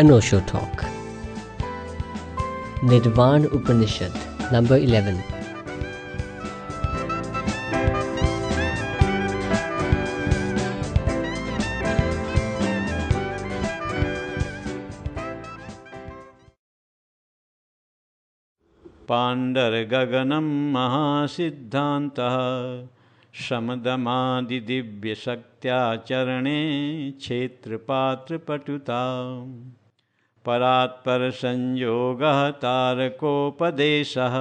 an Osho talk. Nirvan Upanishad, number 11. पाण्डर्गगनं महासिद्धान्तः शमदमादिदिव्यशक्त्याचरणे क्षेत्रपात्रपटुता परात्परसंयोगः तारकोपदेशः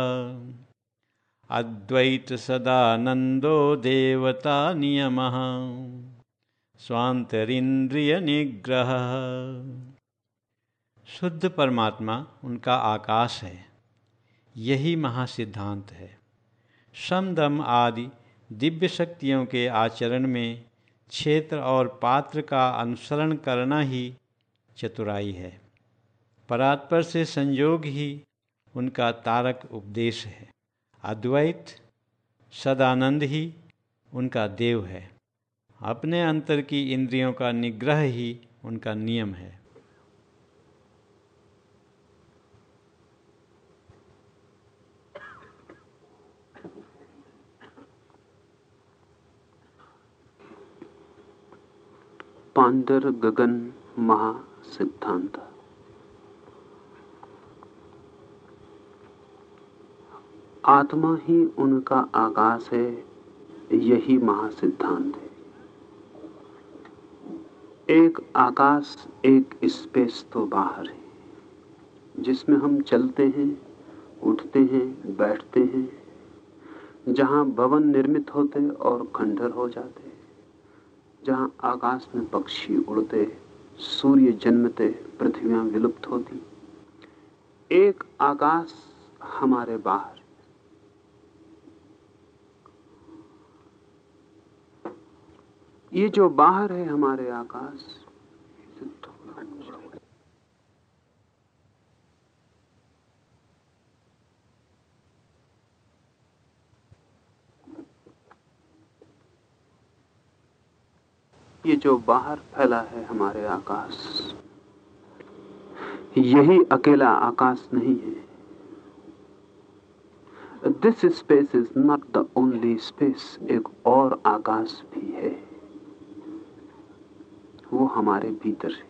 अद्वैतसदानन्दो देवतानियमः स्वान्तरिन्द्रियनिग्रहः। शुद्ध परमात्मा उनका आकाश है। यही महासिद्धांत है। समदम आदि दिव्य शक्तियों के आचरण में क्षेत्र और पात्र का अनुसरण करना ही चतुराई है। परात्पर से संयोग ही उनका तारक उपदेश है। अद्वैत, सदानंद ही उनका देव है। अपने अंतर की इंद्रियों का निग्रह ही उनका नियम है। पांडर गगन महा सिद्धांत आत्मा ही उनका आकाश है, यही महासिद्धांत है। एक आकाश, एक स्पेस तो बाहर है, जिसमें हम चलते हैं, उठते हैं, बैठते हैं, जहाँ भवन निर्मित होते और खंडर हो जाते, जहाँ आकाश में पक्षी उड़ते, सूर्य जन्मते, पृथ्वियाँ विलुप्त होती। एक आकाश हमारे बाहर ये जो बाहर है हमारे आकाश, ये जो बाहर फैला है हमारे आकाश, यही अकेला आकाश नहीं है। This space is not the only space एक और आकाश भी है। वो हमारे भीतर है।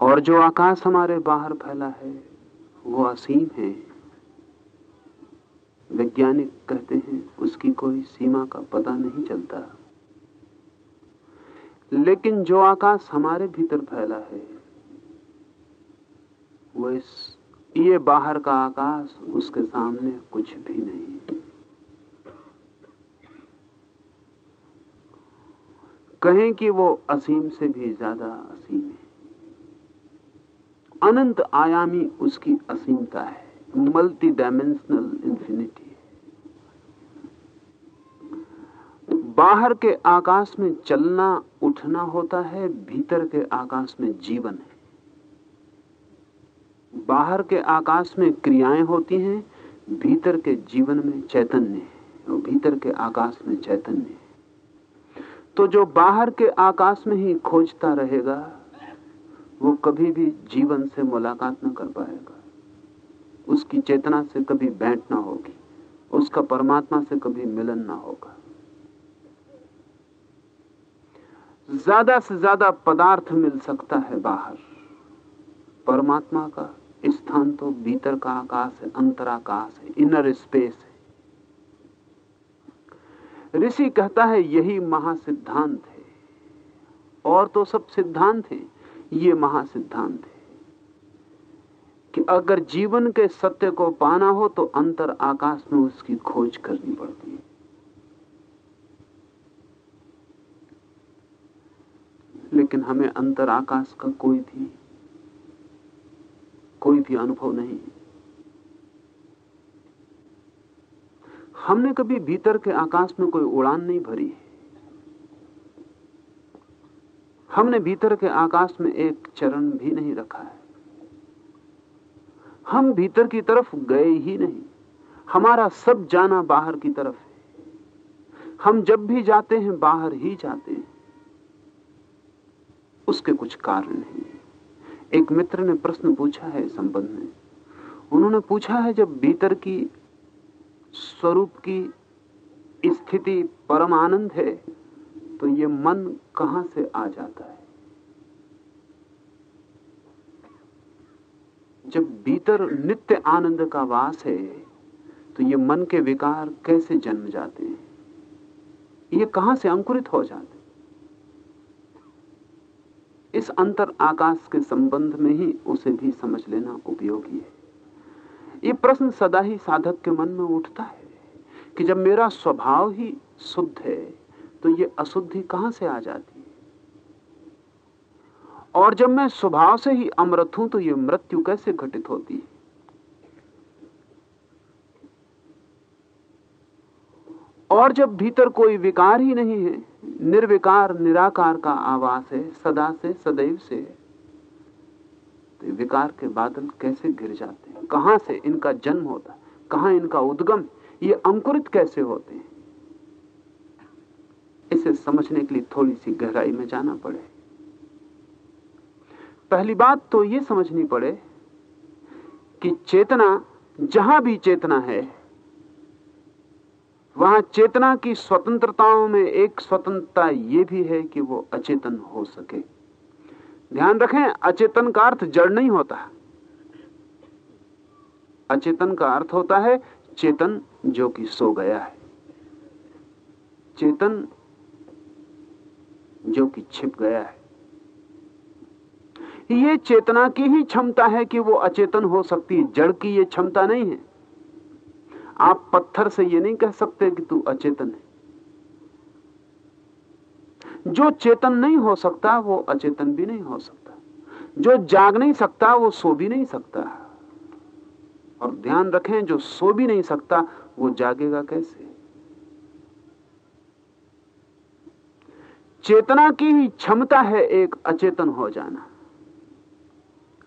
और जो आकाश हमारे बाहर फैला है, वो असीम है। वैज्ञानिक कहते हैं, उसकी कोई सीमा का पता नहीं चलता। लेकिन जो आकाश हमारे भीतर फैला है, वो इस, ये बाहर का आकाश, उसके सामने कुछ भी नहीं कहें कि वो असीम से भी ज़्यादा असीम है। अनंत आयामी उसकी असीमता है। मल्टी डायमेंशनल इंफिनिटी बाहर के आकाश में चलना, उठना होता है, भीतर के आकाश में जीवन है। बाहर के आकाश में क्रियाएँ होती हैं, भीतर के जीवन में चैतन्य है और भीतर के आकाश में चैतन्य है। तो जो बाहर के आकाश में ही खोजता रहेगा, वो कभी भी जीवन से मुलाकात न कर पाएगा। उसकी चेतना से कभी भेंट ना होगी, उसका परमात्मा से कभी मिलन ना होगा। ज़्यादा से ज़्यादा पदार्थ मिल सकता है बाहर। परमात्मा का स्थान तो भीतर का आकाश है, अंतराकाश है इनर स्पेस ऋषि कहता है, यही महासिद्धांत है। और तो सब सिद्धांत है, ये महासिद्धांत है। कि अगर जीवन के सत्य को पाना हो तो अंतर आकाश में उसकी खोज करनी पड़ती है। लेकिन हमें अंतर आकाश का कोई भी कोई भी अनुभव नहीं हमने कभी भीतर के आकाश में कोई उड़ान नहीं भरी। हमने भीतर के आकाश में एक चरण भी नहीं रखा है। हम भीतर की तरफ़ गए ही नहीं। हमारा सब जाना बाहर की तरफ़ है। हम जब भी जाते हैं, बाहर ही जाते हैं। उसके कुछ कारण हैं। एक मित्र ने प्रश्न पूछा है संबंध में। उन्होंने पूछा है, जब भीतर की स्वरूप की स्थिति परम आनंद है तो ये मन कहाँ से आ जाता है? जब भीतर नित्य आनंद का वास है तो ये मन के विकार कैसे जन्म जाते हैं? ये कहाँ से अंकुरित हो जाते इस अंतर आकाश के संबंध में ही उसे भी समझ लेना उपयोगी है। ये प्रश्न सदा ही साधक के मन में उठता है कि जब मेरा स्वभाव ही शुद्ध है तो ये अशुद्धि कहाँ से आ जाती है? और जब मैं स्वभाव से ही अमृत हूँ तो ये मृत्यु कैसे घटित होती है? और जब भीतर कोई विकार ही नहीं है, निर्विकार, निराकार का आवास है, सदा से, सदैव से तो विकार के बादल कैसे गिर जाते हैं? कहाँ से इनका जन्म होता है? कहाँ इनका उद्गम? ये अंकुरित कैसे होते हैं? इसे समझने के लिए थोड़ी सी गहराई में जाना पड़े। पहली बात तो ये समझनी पड़े कि चेतना, जहाँ भी चेतना है, वहाँ चेतना की स्वतंत्रताओं में एक स्वतंत्रता यह भी है कि वो अचेतन हो सके। ध्यान रखें, अचेतन का अर्थ जड़ नहीं होता। अचेतन का अर्थ होता है चेतन जो कि सो गया है। चेतन जो कि छिप गया है। ये चेतना की ही क्षमता है कि वो अचेतन हो सकती है। जड़ की ये क्षमता नहीं है। आप पत्थर से ये नहीं कह सकते कि तू अचेतन है। जो चेतन नहीं हो सकता, वो अचेतन भी नहीं हो सकता। जो जाग नहीं सकता, वो सो भी नहीं सकता। और ध्यान रखें, जो सो भी नहीं सकता, वो जागेगा कैसे? चेतना की ही क्षमता है एक अचेतन हो जाना।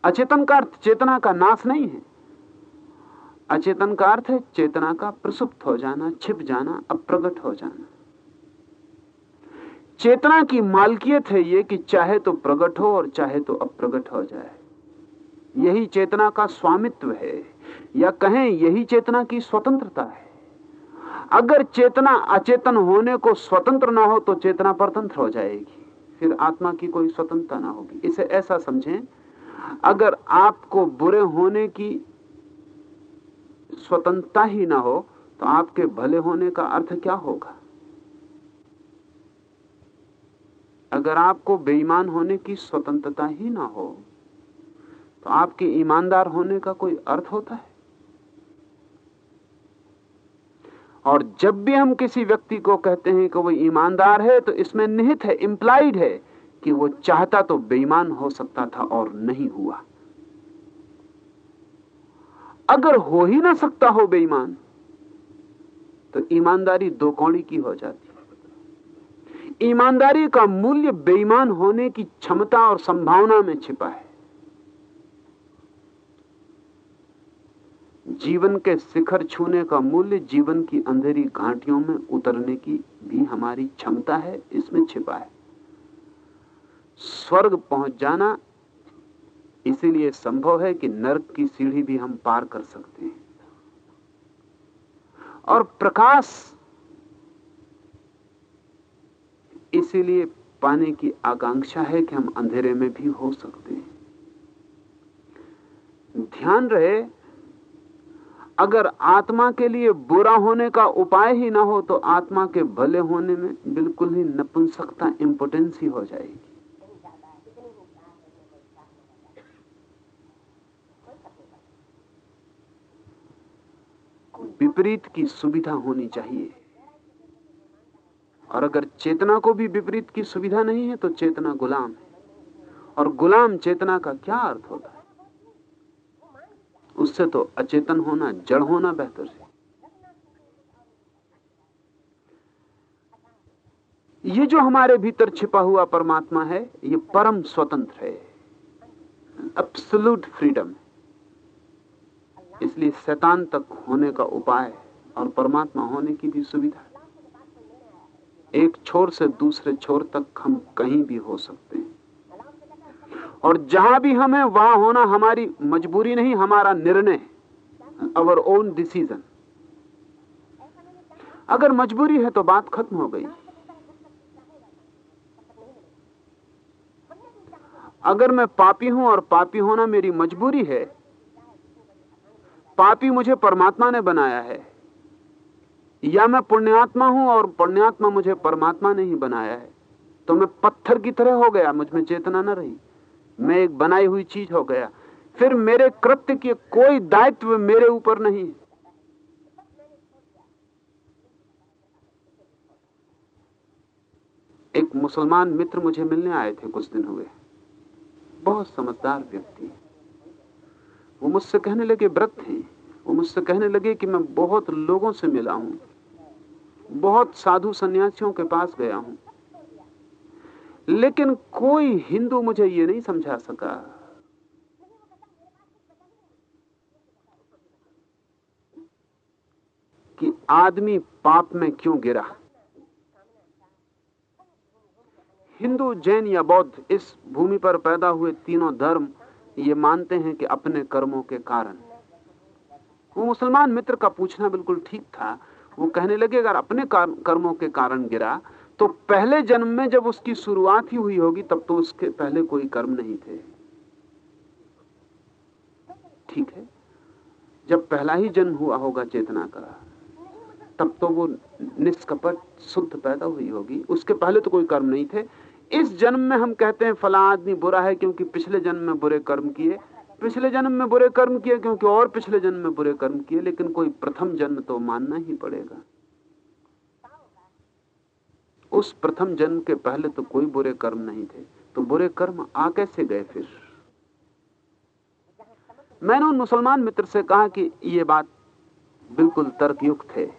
अचेतन का अर्थ चेतना का नाश नहीं है। अचेतन का अर्थ है चेतना का प्रसुप्त हो जाना, छिप जाना, अप्रगट हो जाना। चेतना की मालकियत है ये कि चाहे तो प्रगट हो और चाहे तो अप्रगट हो जाए। यही चेतना का स्वामित्व है। या कहें यही चेतना की स्वतंत्रता है। अगर चेतना अचेतन होने को स्वतंत्र ना हो तो चेतना परतंत्र हो जाएगी। फिर आत्मा की कोई स्वतंत्रता ना होगी। इसे ऐसा समझें, अगर आपको बुरे होने की स्वतंत्रता ही ना हो तो आपके भले होने का अर्थ क्या होगा? अगर आपको बेईमान होने की स्वतंत्रता ही ना हो तो आपके ईमानदार होने का कोई अर्थ होता है? और जब भी हम किसी व्यक्ति को कहते हैं कि वो ईमानदार है तो इसमें निहित है इंप्लाइड है, कि वो चाहता तो बेईमान हो सकता था और नहीं हुआ। अगर हो ही ना सकता हो बेईमान तो ईमानदारी दो कौड़ी की हो जाती ईमानदारी का मूल्य बेईमान होने की क्षमता और संभावना में छिपा है। जीवन के शिखर छूने का मूल्य जीवन की अंधेरी घाटियों में उतरने की भी हमारी क्षमता है, इसमें छिपा है। स्वर्ग पहुँच जाना इसीलिए संभव है कि नरक की सीढ़ी भी हम पार कर सकते हैं। और प्रकाश इसीलिए पाने की आकांक्षा है कि हम अंधेरे में भी हो सकते हैं। ध्यान रहे अगर आत्मा के लिए बुरा होने का उपाय ही ना हो तो आत्मा के भले होने में बिल्कुल ही नपुंसकता इंपोर्टेंस ही हो जाएगी। विपरीत की सुविधा होनी चाहिए। और अगर चेतना को भी विपरीत की सुविधा नहीं है तो चेतना गुलाम है। और गुलाम चेतना का क्या अर्थ होता है? उससे तो अचेतन होना, जड़ होना बेहतर है। ये जो हमारे भीतर छिपा हुआ परमात्मा है, ये परम स्वतंत्र है। एब्सोल्यूट फ्रीडम इसलिए शैतान तक होने का उपाय और परमात्मा होने की भी सुविधा। एक छोर से दूसरे छोर तक हम कहीं भी हो सकते हैं। और जहाँ भी हम हैं, वहाँ होना हमारी मजबूरी नहीं, हमारा निर्णय अवर ओन डिसीज़न अगर मजबूरी है तो बात खत्म हो गई। अगर मैं पापी हूँ और पापी होना मेरी मजबूरी है, पापी मुझे परमात्मा ने बनाया है। या मैं पुण्यात्मा हूँ और पुण्यात्मा मुझे परमात्मा ने ही बनाया है। तो मैं पत्थर की तरह हो गया, मुझमें चेतना न रही। मैं एक बनाई हुई चीज़ हो गया। फिर मेरे कृत्य के कोई दायित्व मेरे ऊपर नहीं। एक मुसलमान मित्र मुझे मिलने आए थे कुछ दिन हुए। बहुत समझदार व्यक्ति। वो मुझसे कहने लगे, व्रत थे वो मुझसे कहने लगे कि मैं बहुत लोगों से मिला हूँ। बहुत साधु सन्यासियों के पास गया हूँ। लेकिन कोई हिंदू मुझे ये नहीं समझा सका। कि आदमी पाप में क्यों गिरा? हिंदू, जैन या बौद्ध इस भूमि पर पैदा हुए तीनों धर्म ये मानते हैं कि अपने कर्मों के कारण। वो मुसलमान मित्र का पूछना बिल्कुल ठीक था। वो कहने लगे, अगर अपने कर्मों के कारण गिरा तो पहले जन्म में जब उसकी शुरुआत ही हुई होगी, तब तो उसके पहले कोई कर्म नहीं थे। ठीक है? जब पहला ही जन्म हुआ होगा चेतना का, तब तो वो निष्कपट, शुद्ध पैदा हुई होगी। उसके पहले तो कोई कर्म नहीं थे। इस जन्म में हम कहते हैं, फला आदमी बुरा है क्योंकि पिछले जन्म में बुरे कर्म किए। पिछले जन्म में बुरे कर्म किए क्योंकि और पिछले जन्म में बुरे कर्म किए, लेकिन कोई प्रथम जन्म तो मानना ही पड़ेगा। उस प्रथम जन्म के पहले तो कोई बुरे कर्म नहीं थे तो बुरे कर्म आ कैसे गए फिर? मैंने उन मुसलमान मित्र से कहा कि ये बात बिल्कुल तर्कयुक्त है,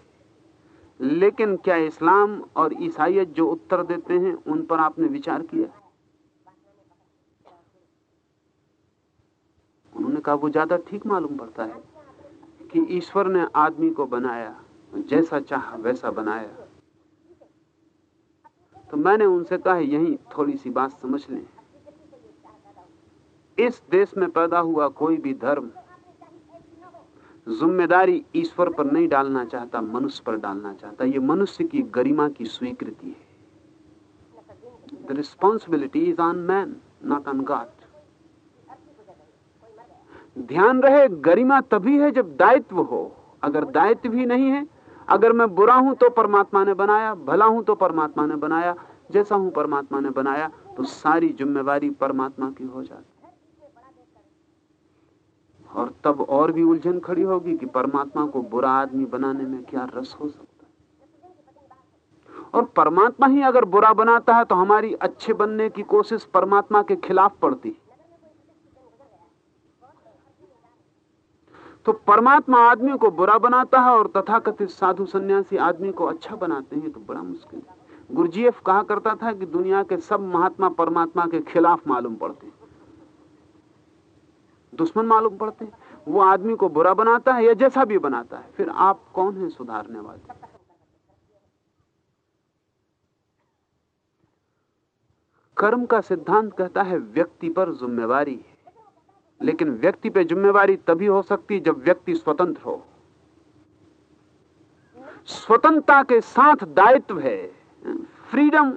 लेकिन क्या इस्लाम और ईसाइत जो उत्तर देते हैं, उन पर आपने विचार किया? उन्होंने कहा, वो ज़्यादा ठीक मालूम पड़ता है कि ईश्वर ने आदमी को बनाया, जैसा चाह वैसा बनाया। तो मैंने उनसे कहा, यही थोड़ी सी बात समझ लें। इस देश में पैदा हुआ कोई भी धर्म ज़िम्मेदारी ईश्वर पर नहीं डालना चाहता, मनुष्य पर डालना चाहता। ये मनुष्य की गरिमा की स्वीकृति है। The responsibility is on man not on God ध्यान रहे, गरिमा तभी है जब दायित्व हो। अगर दायित्व भी नहीं है अगर मैं बुरा हूँ तो परमात्मा ने बनाया, भला हूँ तो परमात्मा ने बनाया, जैसा हूँ परमात्मा ने बनाया तो सारी जिम्मेवारी परमात्मा की हो जाती और तब और भी उलझन खड़ी होगी कि परमात्मा को बुरा आदमी बनाने में क्या रस हो सकता है। और परमात्मा ही अगर बुरा बनाता है तो हमारी अच्छे बनने की कोशिश परमात्मा के खिलाफ पड़ती तो परमात्मा आदमी को बुरा बनाता है और तथाकथित साधु सन्यासी आदमी को अच्छा बनाते हैं तो बड़ा मुश्किल गुरुजीएफ कहा करता था कि दुनिया के सब महात्मा परमात्मा के खिलाफ मालूम पड़ते हैं। दुश्मन मालूम पड़ते हैं। वो आदमी को बुरा बनाता है या जैसा भी बनाता है, फिर आप कौन है सुधारने वाले? कर्म का सिद्धांत कहता है, व्यक्ति पर जिम्मेवारी लेकिन व्यक्ति पे जिम्मेवारी तभी हो सकती जब व्यक्ति स्वतंत्र हो। स्वतंत्रता के साथ दायित्व है। फ्रीडम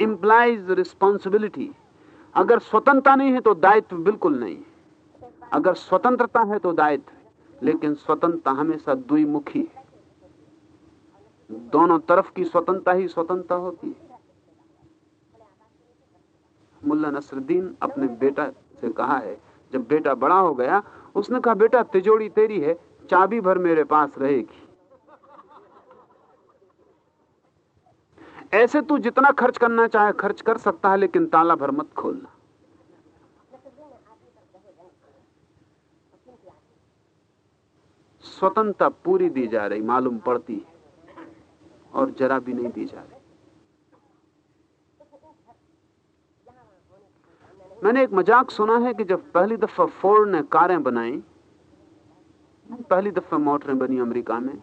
इंप्लाइज रिस्पॉन्सिबिलिटी अगर स्वतंत्रता नहीं है तो दायित्व बिल्कुल नहीं अगर स्वतंत्रता है तो दायित्व लेकिन स्वतंत्रता हमेशा द्विमुखी है। दोनों तरफ़ की स्वतंत्रता ही स्वतंत्रता होती है। मुल्ला नसरुद्दीन अपने बेटा से कहा है जब बेटा बड़ा हो गया, उसने कहा, बेटा तिजोड़ी तेरी है, चाबी भर मेरे पास रहेगी। ऐसे तू जितना खर्च करना चाहे, खर्च कर सकता है, लेकिन ताला भर मत खोलना। स्वतंत्रता पूरी दी जा रही, मालूम पड़ती है, और जरा भी नहीं दी जा रही। मैंने एक मज़ाक सुना है कि जब पहली दफ़ा फोर्ड ने कारें बनाई, पहली दफ़ा मोटरें बनी अमेरिका में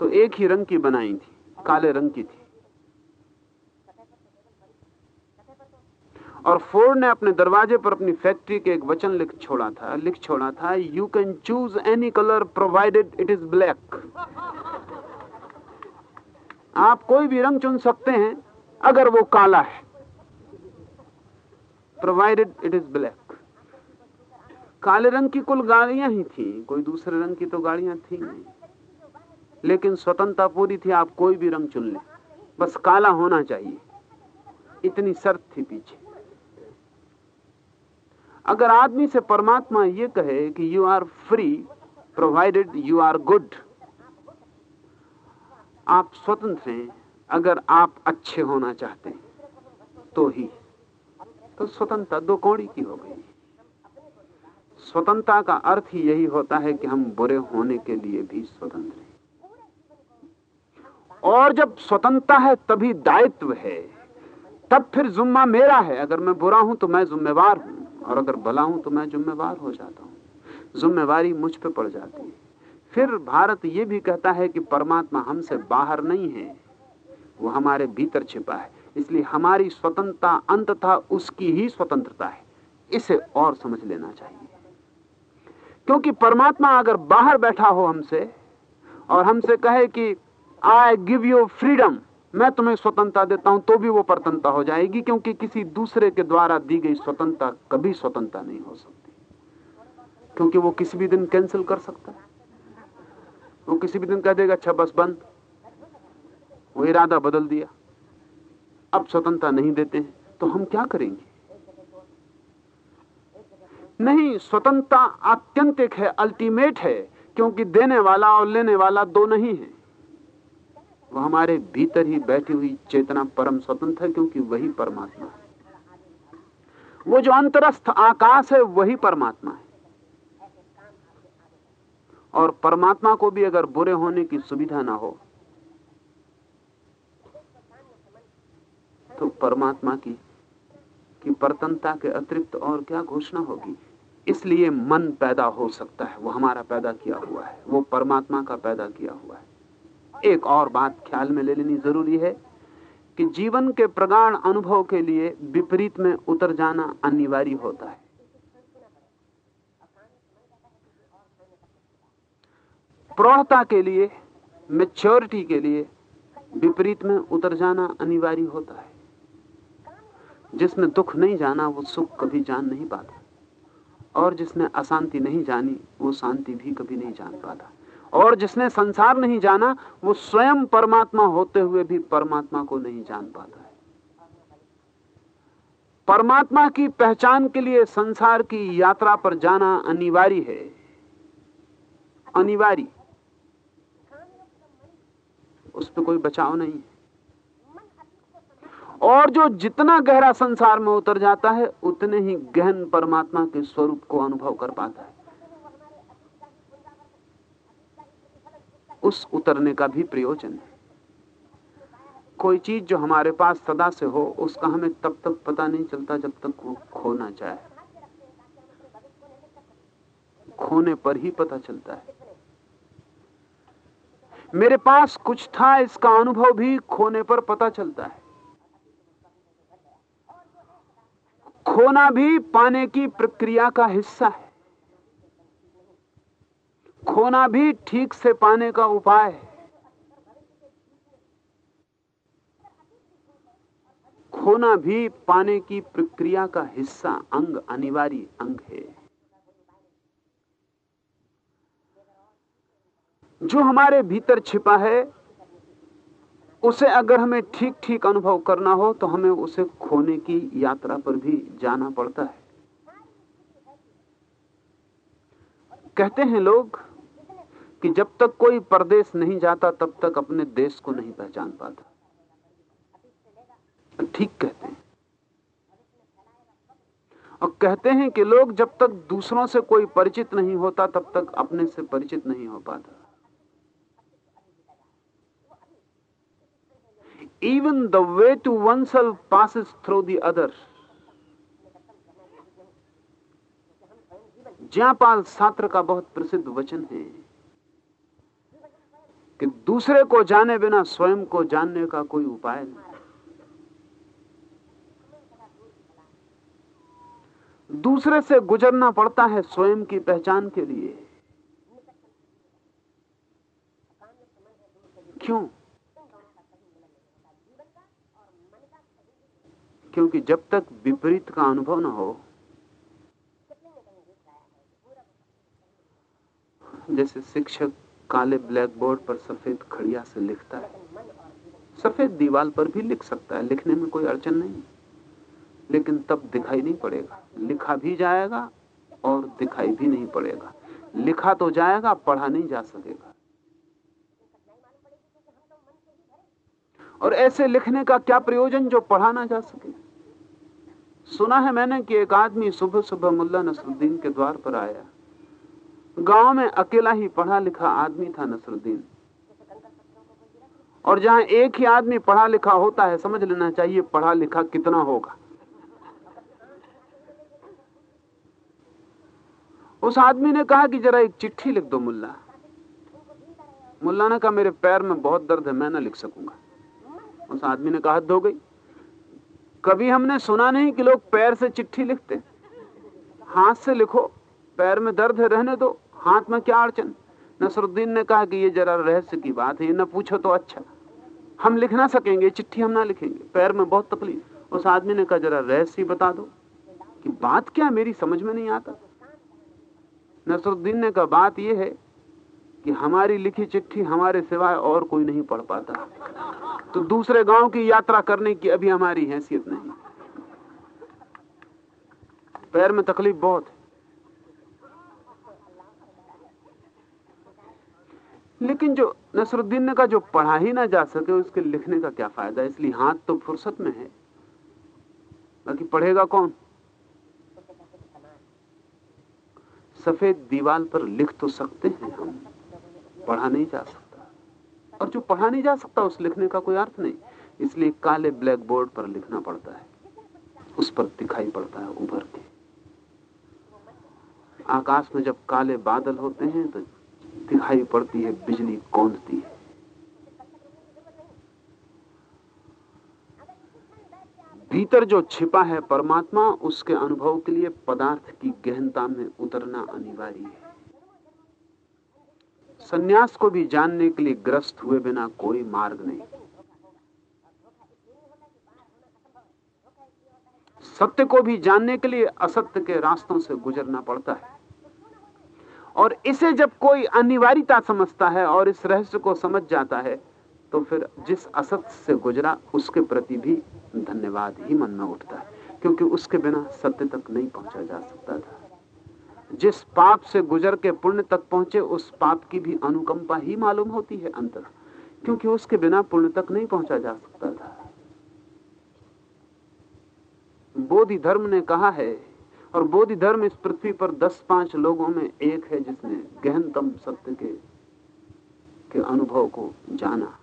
तो एक ही रंग की बनाई थी, काले रंग की थी। और फोर्ड ने अपने दरवाजे पर अपनी फैक्ट्री के एक वचन लिख छोड़ा था, लिख छोड़ा था you can choose any colour provided it is black आप कोई भी रंग चुन सकते हैं, अगर वो काला है। प्रोवाइडेड इट इज़ ब्लैक काले रंग की कुल गाड़ियाँ ही थी, कोई दूसरे रंग की तो गाड़ियाँ थी नहीं। लेकिन स्वतंत्रता पूरी थी, आप कोई भी रंग चुन लें। बस काला होना चाहिए। इतनी शर्त थी पीछे। अगर आदमी से परमात्मा ये कहे कि you are free provided you are good आप स्वतंत्र हैं, अगर आप अच्छे होना चाहते हैं तो ही। तो स्वतंत्रता दो कौड़ी की हो गई। स्वतंत्रता का अर्थ ही यही होता है कि हम बुरे होने के लिए भी स्वतंत्र हैं। और जब स्वतंत्रता है, तभी दायित्व है। तब फिर जुम्मा मेरा है। अगर मैं बुरा हूँ तो मैं जुम्मेवार हूँ। और अगर भला हूँ तो मैं जुम्मेवार हो जाता हूँ। जिम्मेवारी मुझ पे पड़ जाती है। फिर भारत ये भी कहता है कि परमात्मा हमसे बाहर नहीं है। वो हमारे भीतर छिपा है। इसलिए हमारी स्वतंत्रता अंततः उसकी ही स्वतंत्रता है। इसे और समझ लेना चाहिए। क्योंकि परमात्मा अगर बाहर बैठा हो हमसे और हमसे कहे कि आई गिव यू फ्रीडम मैं तुम्हें स्वतंत्रता देता हूँ तो भी वो परतंत्रता हो जाएगी, क्योंकि किसी दूसरे के द्वारा दी गई स्वतंत्रता कभी स्वतंत्रता नहीं हो सकती। क्योंकि वो किसी भी दिन कैंसिल कर सकता है। वो किसी भी दिन कह देगा अच्छा बस बंद। वो इरादा बदल दिया। अब स्वतंत्रता नहीं देते हैं तो हम क्या करेंगे? नहीं, स्वतंत्रता आत्यंतिक है अल्टीमेट है, क्योंकि देने वाला और लेने वाला दो नहीं है। वह हमारे भीतर ही बैठी हुई चेतना परम स्वतंत्र है, क्योंकि वही परमात्मा है। वो जो अंतरस्थ आकाश है, वही परमात्मा है। और परमात्मा को भी अगर बुरे होने की सुविधा ना हो तो परमात्मा की की परतनता के अतिरिक्त और क्या घोषणा होगी? इसलिए मन पैदा हो सकता है, वो हमारा पैदा किया हुआ है, वो परमात्मा का पैदा किया हुआ है। एक और बात ख्याल में ले लेनी ज़रूरी है कि जीवन के प्रगाढ़ अनुभव के लिए विपरीत में उतर जाना अनिवार्य होता है। प्रौढ़ता के लिए मेच्योरिटी के लिए विपरीत में उतर जाना अनिवार्य होता है। जिसने दुख नहीं जाना, वो सुख कभी जान नहीं पाता। और जिसने अशांति नहीं जानी, वो शांति भी कभी नहीं जान पाता। और जिसने संसार नहीं जाना, वो स्वयं परमात्मा होते हुए भी परमात्मा को नहीं जान पाता है। परमात्मा की पहचान के लिए संसार की यात्रा पर जाना अनिवार्य है। अनिवार्य। उस पर कोई बचाव नहीं है। और जो जितना गहरा संसार में उतर जाता है, उतने ही गहन परमात्मा के स्वरूप को अनुभव कर पाता है। उस उतरने का भी प्रयोजन है। कोई चीज़ जो हमारे पास सदा से हो, उसका हमें तब तक पता नहीं चलता जब तक वो खोना चाहे खोने पर ही पता चलता है। मेरे पास कुछ था, इसका अनुभव भी खोने पर पता चलता है। खोना भी पाने की प्रक्रिया का हिस्सा है। खोना भी ठीक से पाने का उपाय है। खोना भी पाने की प्रक्रिया का हिस्सा अंग, अनिवार्य अंग है। जो हमारे भीतर छिपा है उसे अगर हमें ठीक ठीक अनुभव करना हो तो हमें उसे खोने की यात्रा पर भी जाना पड़ता है। कहते हैं लोग कि जब तक कोई परदेश नहीं जाता, तब तक अपने देश को नहीं पहचान पाता। ठीक कहते हैं। और कहते हैं कि लोग जब तक दूसरों से कोई परिचित नहीं होता, तब तक अपने से परिचित नहीं हो पाता। Even the way to oneself passes through the other. ज्यापाल छात्र का बहुत प्रसिद्ध वचन है कि दूसरे को जाने बिना स्वयं को जानने का कोई उपाय नहीं। दूसरे से गुजरना पड़ता है स्वयं की पहचान के लिए। क्यों? क्योंकि जब तक विपरीत का अनुभव ना हो, जैसे शिक्षक काले ब्लैक बोर्ड पर सफ़ेद खड़िया से लिखता है। सफ़ेद दीवार पर भी लिख सकता है, लिखने में कोई अड़चन नहीं। लेकिन तब दिखाई नहीं पड़ेगा। लिखा भी जाएगा और दिखाई भी नहीं पड़ेगा। लिखा तो जाएगा, पढ़ा नहीं जा सकेगा। और ऐसे लिखने का क्या प्रयोजन जो पढ़ा ना जा सके? सुना है मैंने कि एक आदमी सुबह सुबह मुल्ला नसरुद्दीन के द्वार पर आया। गाँव में अकेला ही पढ़ा लिखा आदमी था नसरुद्दीन। और जहाँ एक ही आदमी पढ़ा लिखा होता है, समझ लेना चाहिए पढ़ा लिखा कितना होगा। उस आदमी ने कहा कि जरा एक चिट्ठी लिख दो मुल्ला। मुल्ला ने कहा, मेरे पैर में बहुत दर्द है, मैं ना लिख सकूँगा। उस आदमी ने कहा हो गई। कभी हमने सुना नहीं कि लोग पैर से चिट्ठी लिखते? हाथ से लिखो, पैर में दर्द है, रहने दो, हाथ में क्या अड़चन? नसरुद्दीन ने कहा कि ये जरा रहस्य की बात है, ये न पूछो तो अच्छा। हम लिख ना सकेंगे, चिट्ठी हम ना लिखेंगे, पैर में बहुत तकलीफ़। उस आदमी ने कहा, जरा रहस्य बता दो कि बात क्या मेरी समझ में नहीं आता। नसरुद्दीन ने कहा, बात यह है कि हमारी लिखी चिट्ठी हमारे सिवाय और कोई नहीं पढ़ पाता। तो दूसरे गाँव की यात्रा करने की अभी हमारी हैसियत नहीं। पैर में तकलीफ़ बहुत है। लेकिन जो नसरुद्दीन कहा जो पढ़ा ही ना जा सके, उसके लिखने का क्या फ़ायदा? इसलिए हाथ तो फुर्सत में है। बाकी पढ़ेगा कौन? सफ़ेद दीवार पर लिख तो सकते हैं हम। पढ़ा नहीं जा सकता। और जो पढ़ा नहीं जा सकता, उस लिखने का कोई अर्थ नहीं। इसलिए काले ब्लैक बोर्ड पर लिखना पड़ता है। उस पर दिखाई पड़ता है उभर के। आकाश में जब काले बादल होते हैं तो दिखाई पड़ती है, बिजली कौंधती है। भीतर जो छिपा है परमात्मा, उसके अनुभव के लिए पदार्थ की गहनता में उतरना अनिवार्य है। सन्यास को भी जानने के लिए ग्रस्त हुए बिना कोई मार्ग नहीं। सत्य को भी जानने के लिए असत्य के रास्तों से गुजरना पड़ता है। और इसे जब कोई अनिवार्यता समझता है और इस रहस्य को समझ जाता है तो फिर जिस असत्य से गुजरा, उसके प्रति भी धन्यवाद ही मन में उठता है, क्योंकि उसके बिना सत्य तक नहीं पहुँचा जा सकता था। जिस पाप से गुजर के पुण्य तक पहुँचे, उस पाप की भी अनुकंपा ही मालूम होती है अंतर, क्योंकि उसके बिना पुण्य तक नहीं पहुँचा जा सकता था। बोधि धर्म ने कहा है, और बोधि धर्म इस पृथ्वी पर दस पाँच लोगों में एक है जिसने गहनतम सत्य के के अनुभव को जाना।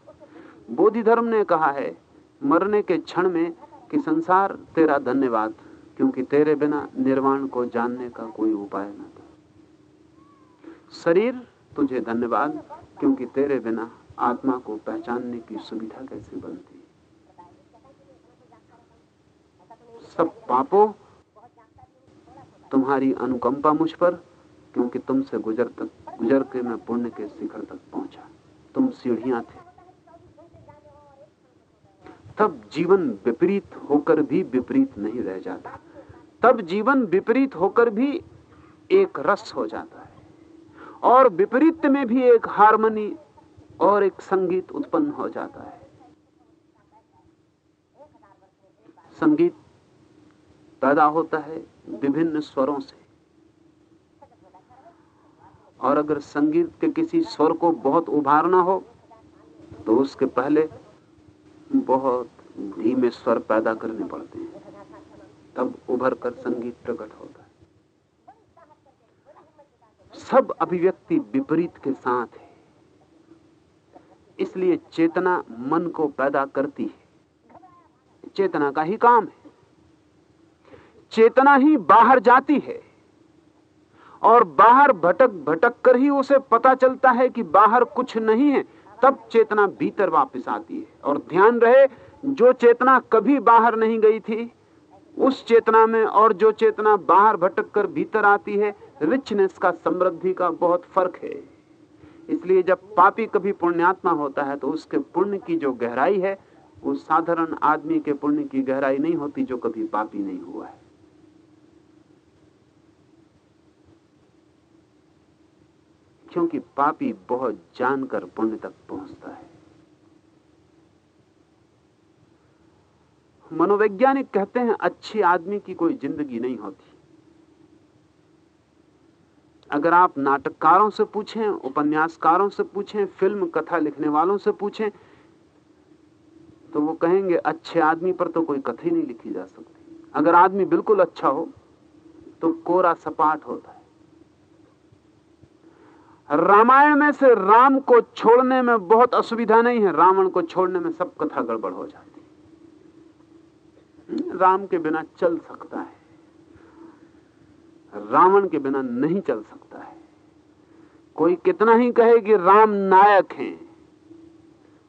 बोधि धर्म ने कहा है, मरने के क्षण में कि संसार तेरा धन्यवाद। क्योंकि तेरे बिना निर्वाण को जानने का कोई उपाय न था। शरीर तुझे धन्यवाद, क्योंकि तेरे बिना आत्मा को पहचानने की सुविधा कैसे बनती? सब पापों, तुम्हारी अनुकंपा मुझ पर, क्योंकि तुमसे गुजर तक, गुजर के मैं पुण्य के शिखर तक पहुँचा। तुम सीढ़ियाँ थे। तब जीवन विपरीत होकर भी विपरीत नहीं रह जाता। तब जीवन विपरीत होकर भी एक रस हो जाता है। और विपरीत में भी एक हारमोनी और एक संगीत उत्पन्न हो जाता है। संगीत पैदा होता है विभिन्न स्वरों से। और अगर संगीत के किसी स्वर को बहुत उभारना हो तो उसके पहले बहुत धीमे स्वर पैदा करने पड़ते हैं। तब उभर कर संगीत प्रकट होता है सब अभिव्यक्ति विपरीत के साथ है। इसलिए चेतना मन को पैदा करती है। चेतना का ही काम है। चेतना ही बाहर जाती है और बाहर भटक भटक कर ही उसे पता चलता है कि बाहर कुछ नहीं है। तब चेतना भीतर वापस आती है और ध्यान रहे, जो चेतना कभी बाहर नहीं गई थी उस चेतना में और जो चेतना बाहर भटक कर भीतर आती है रिचनेस का समृद्धि का बहुत फ़र्क है। इसलिए जब पापी कभी पुण्यात्मा होता है तो उसके पुण्य की जो गहराई है, वो साधारण आदमी के पुण्य की गहराई नहीं होती जो कभी पापी नहीं हुआ है। क्योंकि पापी बहुत जानकर पुण्य तक पहुँचता है। मनोवैज्ञानिक कहते हैं, अच्छी आदमी की कोई ज़िंदगी नहीं होती। अगर आप नाटककारों से पूछें, उपन्यासकारों से पूछें, फ़िल्म कथा लिखने वालों से पूछें तो वो कहेंगे, अच्छे आदमी पर तो कोई कथा ही नहीं लिखी जा सकती। अगर आदमी बिल्कुल अच्छा हो तो कोरा सपाट होता है। रामायण में से राम को छोड़ने में बहुत असुविधा नहीं है, रावण को छोड़ने में सब कथा गड़बड़ हो जाती। राम के बिना चल सकता है। रावण के बिना नहीं चल सकता है। कोई कितना ही कहे कि राम नायक हैं।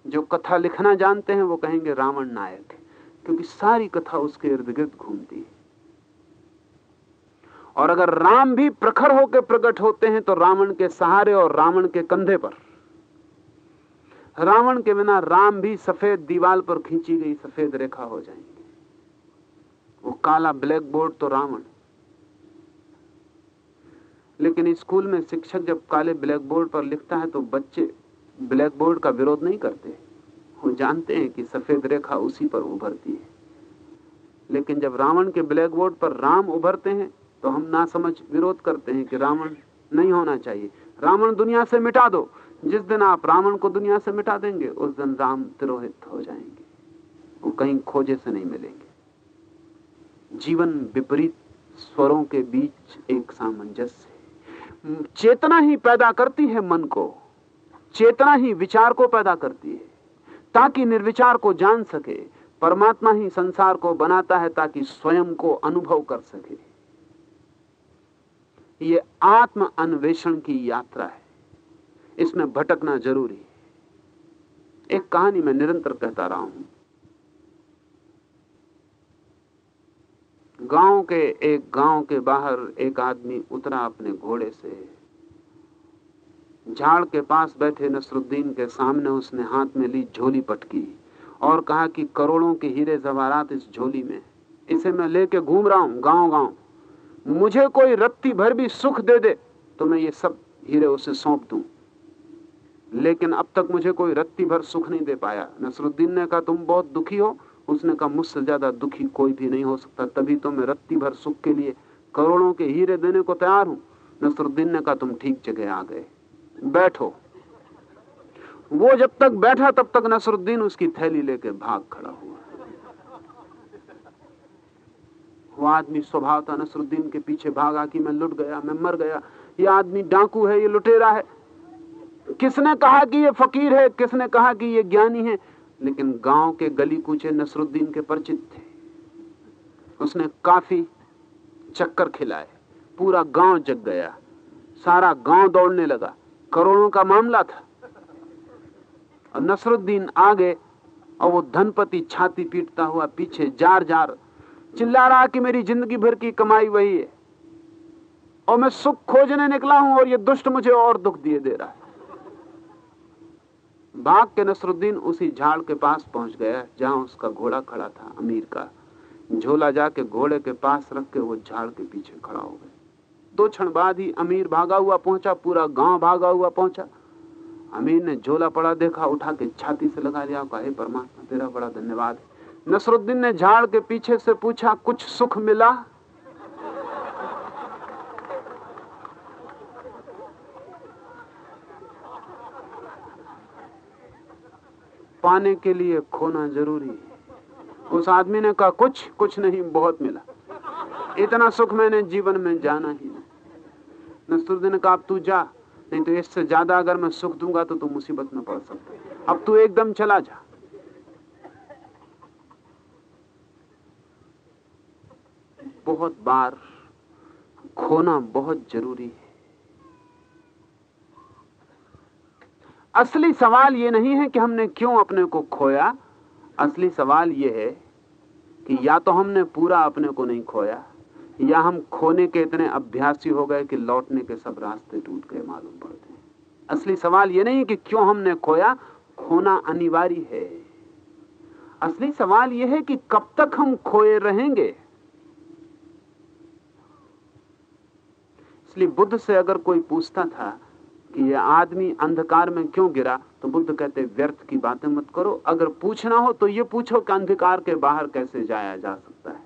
जो कथा लिखना जानते हैं वो कहेंगे रावण नायक है, क्योंकि सारी कथा उसके इर्द गिर्द घूमती है। और अगर राम भी प्रखर होकर प्रकट होते हैं तो रावण के सहारे और रावण के कंधे पर। रावण के बिना राम भी सफ़ेद दीवाल पर खींची गई सफ़ेद रेखा हो जाएँगे। वो काला ब्लैक बोर्ड तो रावण। लेकिन स्कूल में शिक्षक जब काले ब्लैक बोर्ड पर लिखता है तो बच्चे ब्लैक बोर्ड का विरोध नहीं करते। वो जानते हैं कि सफ़ेद रेखा उसी पर उभरती है। लेकिन जब रावण के ब्लैक बोर्ड पर राम उभरते हैं तो हम ना समझ विरोध करते हैं कि रावण नहीं होना चाहिए। रावण दुनिया से मिटा दो। जिस दिन आप रावण को दुनिया से मिटा देंगे, उस दिन राम तिरोहित हो जाएँगे। वो कहीं खोजे से नहीं मिलेंगे। जीवन विपरीत स्वरों के बीच एक सामंजस्य चेतना ही पैदा करती है मन को, चेतना ही विचार को पैदा करती है, ताकि निर्विचार को जान सके, परमात्मा ही संसार को बनाता है ताकि स्वयं को अनुभव कर सके। ये आत्म अन्वेषण की यात्रा है। इसमें भटकना ज़रूरी है। एक कहानी मैं निरंतर कहता रहा हूँ। गाँव के एक गाँव के बाहर एक आदमी उतरा अपने घोड़े से। झाड़ के पास बैठे नसरुद्दीन के सामने उसने हाथ में ली झोली पटकी और कहा कि करोड़ों के हीरे जवारात इस झोली में। इसे मैं लेके घूम रहा हूँ गाँव गाँव मुझे कोई रत्ती भर भी सुख दे दे तो मैं ये सब हीरे उसे सौंप दूँ। लेकिन अब तक मुझे कोई रत्ती भर सुख नहीं दे पाया। नसरुद्दीन ने कहा, तुम बहुत दुखी हो उसने कहा, मुझसे ज़्यादा दुखी कोई भी नहीं हो सकता, तभी तो मैं रत्ती भर सुख के लिए करोड़ों के हीरे देने को तैयार हूँ। नसरुद्दीन ने कहा, तुम ठीक जगह आ गए। बैठो। वो जब तक बैठा, तब तक नसरुद्दीन उसकी थैली लेके भाग खड़ा हुआ। वो आदमी स्वभाव था नसरुद्दीन के पीछे भागा कि मैं लुट गया, मैं मर गया। ये आदमी डाकू है, ये लुटेरा है। किसने कहा कि ये फकीर है? किसने कहा कि ये ज्ञानी है? लेकिन गाँव के गली कूचे नसरुद्दीन के परिचित थे। उसने काफ़ी चक्कर खिलाए, पूरा गाँव जग गया, सारा गाँव दौड़ने लगा। करोड़ों का मामला था। और नसरुद्दीन आगे और वो धनपति छाती पीटता हुआ पीछे जार जार, चिल्ला रहा कि मेरी ज़िंदगी भर की कमाई वही है। और मैं सुख खोजने निकला हूँ और ये दुष्ट मुझे और दुख दिए दे रहा है। भाग के नसरुद्दीन उसी झाड़ के पास पहुँच गया, जहाँ उसका घोड़ा खड़ा था, अमीर का। झोला जाके घोड़े के पास रख के वो झाड़ के पीछे खड़ा हो गया। दो क्षण बाद ही अमीर भागा हुआ पहुँचा, पूरा गाँव भागा हुआ पहुँचा। अमीर ने झोला पड़ा देखा, उठा के छाती से लगा लिया, कहा परमात्मा, तेरा बड़ा धन्यवाद नसरुद्दीन ने झाड़ के पीछे से पूछा, कुछ सुख मिला? पाने के लिए खोना ज़रूरी है। उस आदमी ने कहा, कुछ कुछ नहीं, बहुत मिला। इतना सुख मैंने जीवन में जाना ही नहीं। ने कहा, अब तू जा, नहीं तो इससे ज़्यादा अगर मैं सुख दूँगा तो तू मुसीबत में पड़ सकता अब तू एकदम चला जा। बहुत बार खोना बहुत ज़रूरी है। असली सवाल ये नहीं है कि हमने क्यों अपने को खोया। असली सवाल ये है कि या तो हमने पूरा अपने को नहीं खोया, या हम खोने के इतने अभ्यासी हो गए कि लौटने के सब रास्ते टूट गए, मालूम पड़ते हैं। असली सवाल यह नहीं कि क्यों हमने खोया, खोना अनिवार्य है। असली सवाल यह है कि कब तक हम खोए रहेंगे। इसलिए बुद्ध से अगर कोई पूछता था कि यह आदमी अंधकार में क्यों गिरा? तो बुद्ध कहते, व्यर्थ की बातें मत करो। अगर पूछना हो तो ये पूछो कि अंधकार के बाहर कैसे जाया जा सकता है।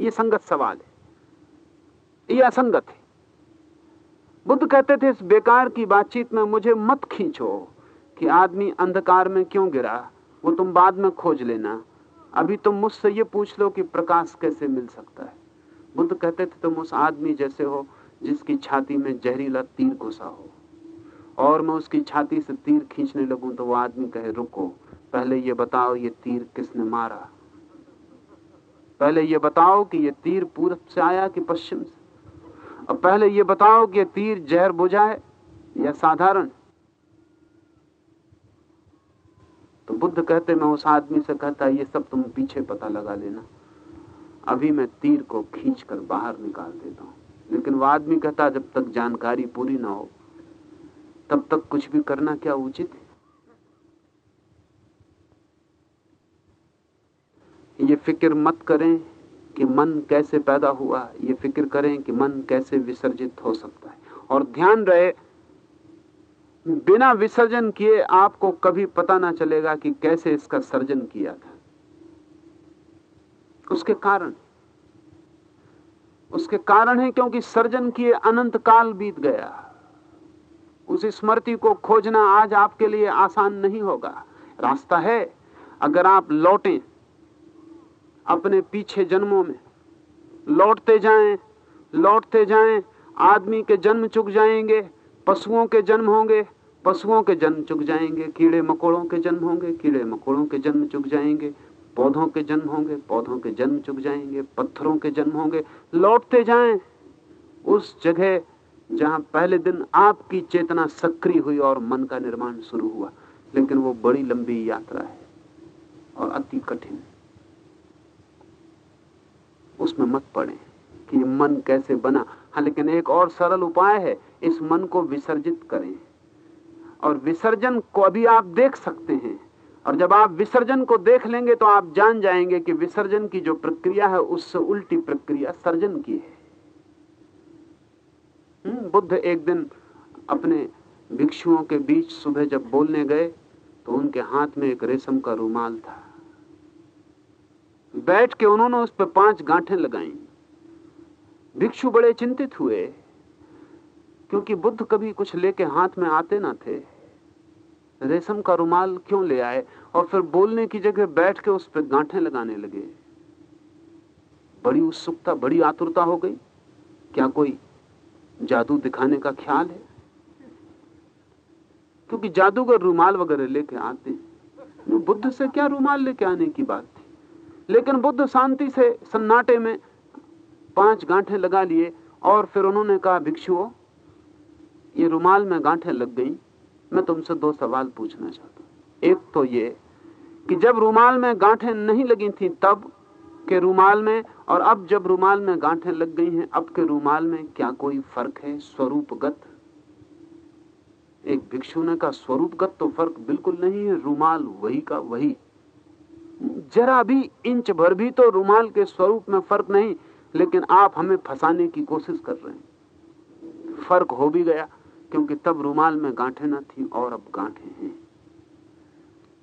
यह संगत सवाल है। यह असंगत है। बुद्ध कहते थे, इस बेकार की बातचीत में मुझे मत खींचो कि आदमी अंधकार में क्यों गिरा। वो तुम बाद में खोज लेना। अभी तुम मुझसे ये पूछ लो कि प्रकाश कैसे मिल सकता है? बुद्ध कहते थे, तुम उस आदमी जैसे हो जिसकी छाती में जहरीला तीर घुसा हो। और मैं उसकी छाती से तीर खींचने लगूं तो वो आदमी कहे, रुको, पहले ये बताओ ये तीर किसने मारा? पहले ये बताओ कि ये तीर पूरब से आया कि पश्चिम से? अब पहले ये बताओ कि ये तीर जहर बुझा है या साधारण? तो बुद्ध कहते, मैं उस आदमी से कहता, ये सब तुम पीछे पता लगा लेना। अभी मैं तीर को खींच कर बाहर निकाल देता हूँ। लेकिन वो आदमी कहता, जब तक जानकारी पूरी ना हो, तब तक कुछ भी करना क्या उचित है? ये फ़िक्र मत करें कि मन कैसे पैदा हुआ, ये फ़िक्र करें कि मन कैसे विसर्जित हो सकता है। और ध्यान रहे, बिना विसर्जन किए आपको कभी पता ना चलेगा कि कैसे इसका सर्जन किया था। उसके कारण उसके कारण है क्योंकि सर्जन किए अनंत काल बीत गया। उस स्मृति को खोजना आज आपके लिए आसान नहीं होगा। रास्ता है, अगर आप लौटें, अपने पीछे जन्मों में, लौटते जाएँ लौटते जाएँ, आदमी के जन्म चुक जाएँगे, पशुओं के जन्म होंगे, पशुओं के जन्म चुक जाएँगे, कीड़े मकोड़ों के जन्म होंगे, कीड़े मकोड़ों के जन्म चुक जाएँगे पौधों के जन्म होंगे, पौधों के जन्म चुक जाएँगे, पत्थरों के जन्म होंगे। लौटते जाएँ उस जगह जहाँ पहले दिन आपकी चेतना सक्रिय हुई और मन का निर्माण शुरू हुआ, लेकिन वो बड़ी लंबी यात्रा है और अति कठिन। उसमें मत पड़े कि मन कैसे बना। हाँ लेकिन एक और सरल उपाय है, इस मन को विसर्जित करें और विसर्जन को अभी आप देख सकते हैं। और जब आप विसर्जन को देख लेंगे तो आप जान जाएँगे कि विसर्जन की जो प्रक्रिया है उससे उल्टी प्रक्रिया सर्जन की है। हम्म, बुद्ध एक दिन अपने भिक्षुओं के बीच सुबह जब बोलने गए तो उनके हाथ में एक रेशम का रुमाल था। बैठ के उन्होंने उस पर पाँच गांठें लगाई। भिक्षु बड़े चिंतित हुए क्योंकि बुद्ध कभी कुछ लेके हाथ में आते ना थे। रेशम का रुमाल क्यों ले आए और फिर बोलने की जगह बैठ के उस पर गांठें लगाने लगे? बड़ी उत्सुकता, बड़ी आतुरता हो गई। क्या कोई जादू दिखाने का ख्याल है? क्योंकि जादूगर रुमाल वगैरह लेके आते हैं। बुद्ध से क्या रुमाल लेके आने की बात थी? लेकिन बुद्ध शांति से सन्नाटे में पाँच गांठे लगा लिए और फिर उन्होंने कहा, भिक्षुओं, ये रुमाल में गांठे लग गई। मैं तुमसे दो सवाल पूछना चाहता हूँ। एक तो ये कि जब रूमाल में गांठें नहीं लगी थी तब के रूमाल में, और अब जब रूमाल में गांठें लग गई हैं, अब के रूमाल में क्या कोई फ़र्क है? स्वरूपगत? एक भिक्षु ने कहा, स्वरूपगत तो फ़र्क बिल्कुल नहीं है, रूमाल वही का वही। जरा भी इंच भर भी तो रूमाल के स्वरूप में फ़र्क नहीं, लेकिन आप हमें फंसाने की कोशिश कर रहे हैं। फ़र्क हो भी गया। क्योंकि तब रूमाल में गांठें न थी और अब गांठें हैं।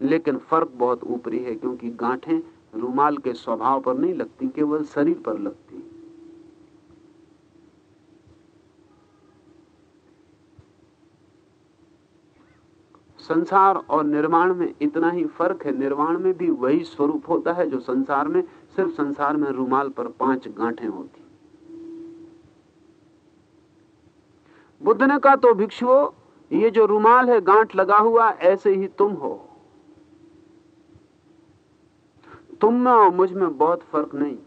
लेकिन फ़र्क बहुत ऊपरी है क्योंकि गांठें रूमाल के स्वभाव पर नहीं लगती, केवल शरीर पर लगती। संसार और निर्माण में इतना ही फ़र्क है, निर्माण में भी वही स्वरूप होता है जो संसार में, सिर्फ़ संसार में रूमाल पर पाँच गांठें होती बुद्ध ने कहा तो भिक्षुओं, ये जो रुमाल है, गांठ लगा हुआ, ऐसे ही तुम हो। तुम में और मुझमें बहुत फ़र्क नहीं।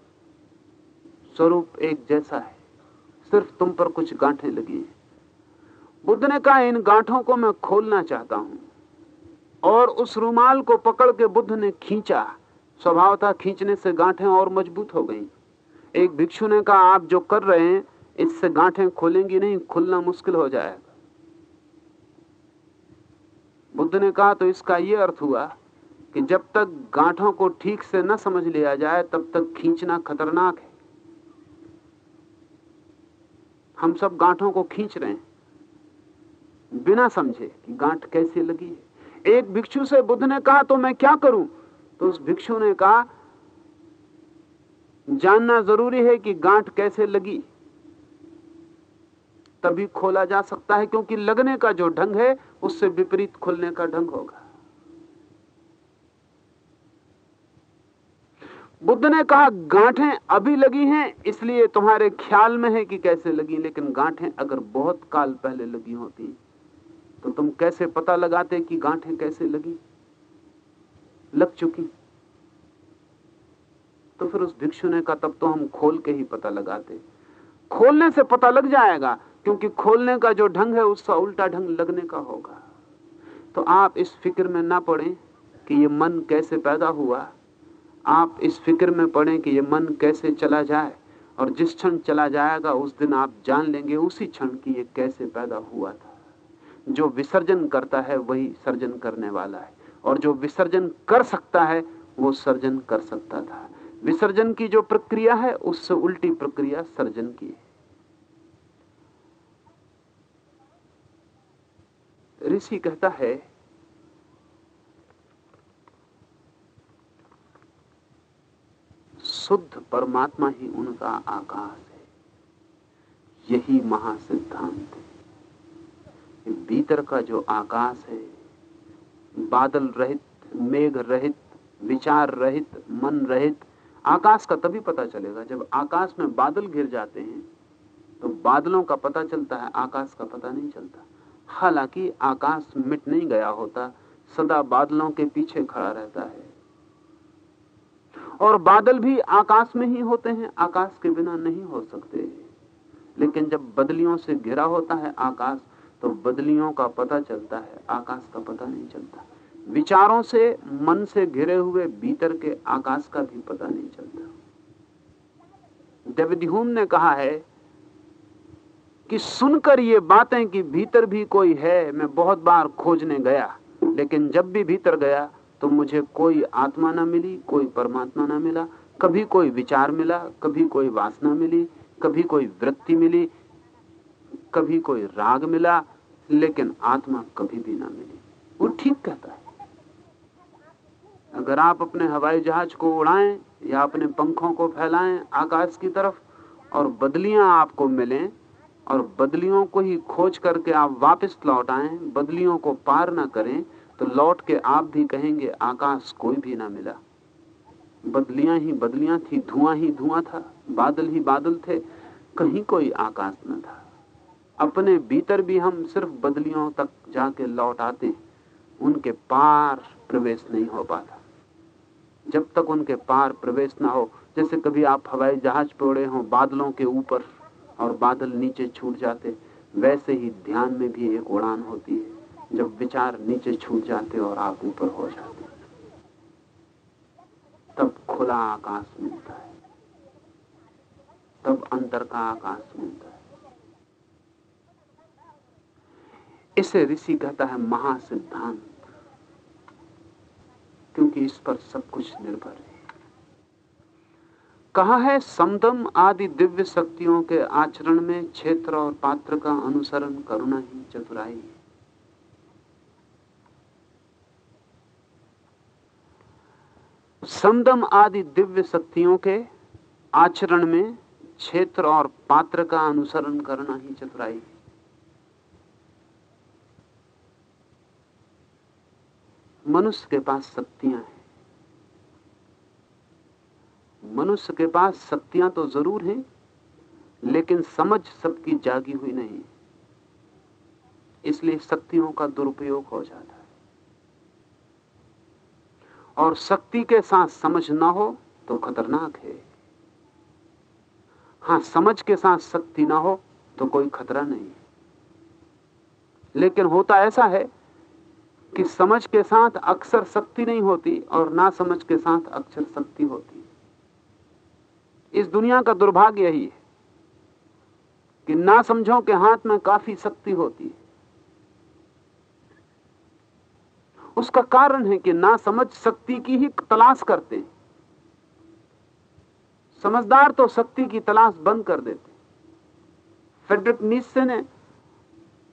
स्वरूप एक जैसा है। सिर्फ़ तुम पर कुछ गांठें लगी हैं। बुद्ध ने कहा इन गांठों को मैं खोलना चाहता हूँ। और उस रुमाल को पकड़ के बुद्ध ने खींचा। स्वभाव था खींचने से गांठें और मज़बूत हो गई। एक भिक्षु ने कहा, आप जो कर रहे हैं इससे गांठें खोलेंगी नहीं, खुलना मुश्किल हो जाएगा। बुद्ध ने कहा तो इसका यह अर्थ हुआ कि जब तक गांठों को ठीक से न समझ लिया जाए, तब तक खींचना खतरनाक है। हम सब गांठों को खींच रहे हैं, बिना समझे कि गांठ कैसे लगी है। एक भिक्षु से बुद्ध ने कहा तो मैं क्या करूँ? तो उस भिक्षु ने कहा, जानना ज़रूरी है कि गांठ कैसे लगी। तभी खोला जा सकता है क्योंकि लगने का जो ढंग है, उससे विपरीत खुलने का ढंग होगा। बुद्ध ने कहा, गांठें अभी लगी हैं, इसलिए तुम्हारे ख्याल में है कि कैसे लगी, लेकिन गांठें अगर बहुत काल पहले लगी होती तो तुम कैसे पता लगाते कि गांठें कैसे लगी? लग चुकी। तो फिर उस भिक्षु ने कहा, तब तो हम खोल के ही पता लगाते। खोलने से पता लग जाएगा क्योंकि खोलने का जो ढंग है, उसका उल्टा ढंग लगने का होगा। तो आप इस फ़िक्र में ना पड़े कि ये मन कैसे पैदा हुआ। आप इस फ़िक्र में पड़े कि ये मन कैसे चला जाए, और जिस क्षण चला जाएगा, उस दिन आप जान लेंगे उसी क्षण की ये कैसे पैदा हुआ था। जो विसर्जन करता है, वही सर्जन करने वाला है। और जो विसर्जन कर सकता है, वो सर्जन कर सकता था। विसर्जन की जो प्रक्रिया है, उससे उल्टी प्रक्रिया सर्जन की है। ऋषि कहता है, शुद्ध परमात्मा ही उनका आकाश है। यही महासिद्धांत है। भीतर का जो आकाश है, बादल रहित, मेघ रहित, विचार रहित, मन रहित, आकाश का तभी पता चलेगा। जब आकाश में बादल घिर जाते हैं तो बादलों का पता चलता है, आकाश का पता नहीं चलता। हालाँकि आकाश मिट नहीं गया होता, सदा बादलों के पीछे खड़ा रहता है। और बादल भी आकाश में ही होते हैं, आकाश के बिना नहीं हो सकते। लेकिन जब बदलियों से घिरा होता है आकाश तो बदलियों का पता चलता है, आकाश का पता नहीं चलता। विचारों से, मन से घिरे हुए भीतर के आकाश का भी पता नहीं चलता। डेविड ह्यूम ने कहा है कि सुनकर ये बातें कि भीतर भी कोई है, मैं बहुत बार खोजने गया, लेकिन जब भी भीतर गया तो मुझे कोई आत्मा ना मिली, कोई परमात्मा ना मिला, कभी कोई विचार मिला, कभी कोई वासना मिली, कभी कोई वृत्ति मिली, कभी कोई राग मिला, लेकिन आत्मा कभी भी ना मिली। वो ठीक कहता है। अगर आप अपने हवाई जहाज़ को उड़ाएँ, या अपने पंखों को फैलाएँ आकाश की तरफ़, और बदलियाँ आपको मिलें और बदलियों को ही खोज करके आप वापस लौट आए। बदलियों को पार ना करें तो लौट के आप भी कहेंगे, आकाश कोई भी ना मिला। बदलियाँ ही बदलियाँ थी, धुआँ ही धुआँ था, बादल ही बादल थे, कहीं कोई आकाश न था। अपने भीतर भी हम सिर्फ़ बदलियों तक जाके लौट आते उनके पार प्रवेश नहीं हो पाता। जब तक उनके पार प्रवेश ना हो, जैसे कभी आप हवाई जहाज़ पे उड़े हो, बादलों के ऊपर और बादल नीचे छूट जाते, वैसे ही ध्यान में भी एक उड़ान होती है, जब विचार नीचे छूट जाते और आप ऊपर हो जाते। तब खुला आकाश मिलता है। तब अंतर का आकाश मिलता है। इसे ऋषि कहता है महासिद्धांत, क्योंकि इस पर सब कुछ निर्भर है। कहा है समदम आदि दिव्य शक्तियों के आचरण में क्षेत्र और पात्र का अनुसरण करुणा ही चतुराई है? समदम आदि दिव्य शक्तियों के आचरण में क्षेत्र और पात्र का अनुसरण करना ही चतुराई है। मनुष्य के पास शक्तियाँ हैं। मनुष्य के पास शक्तियाँ तो ज़रूर हैं, लेकिन समझ सबकी जागी हुई नहीं। इसलिए शक्तियों का दुरुपयोग हो जाता है। और शक्ति के साथ समझ ना हो तो खतरनाक है। हाँ, समझ के साथ शक्ति ना हो तो कोई खतरा नहीं। लेकिन होता ऐसा है कि समझ के साथ अक्सर शक्ति नहीं होती और ना समझ के साथ अक्सर शक्ति होती। इस दुनिया का दुर्भाग्य यही है कि ना समझो के हाथ में काफ़ी शक्ति होती है। उसका कारण है कि ना समझ शक्ति की ही तलाश करते हैं। समझदार तो शक्ति की तलाश बंद कर देते फेडरिक नीसे ने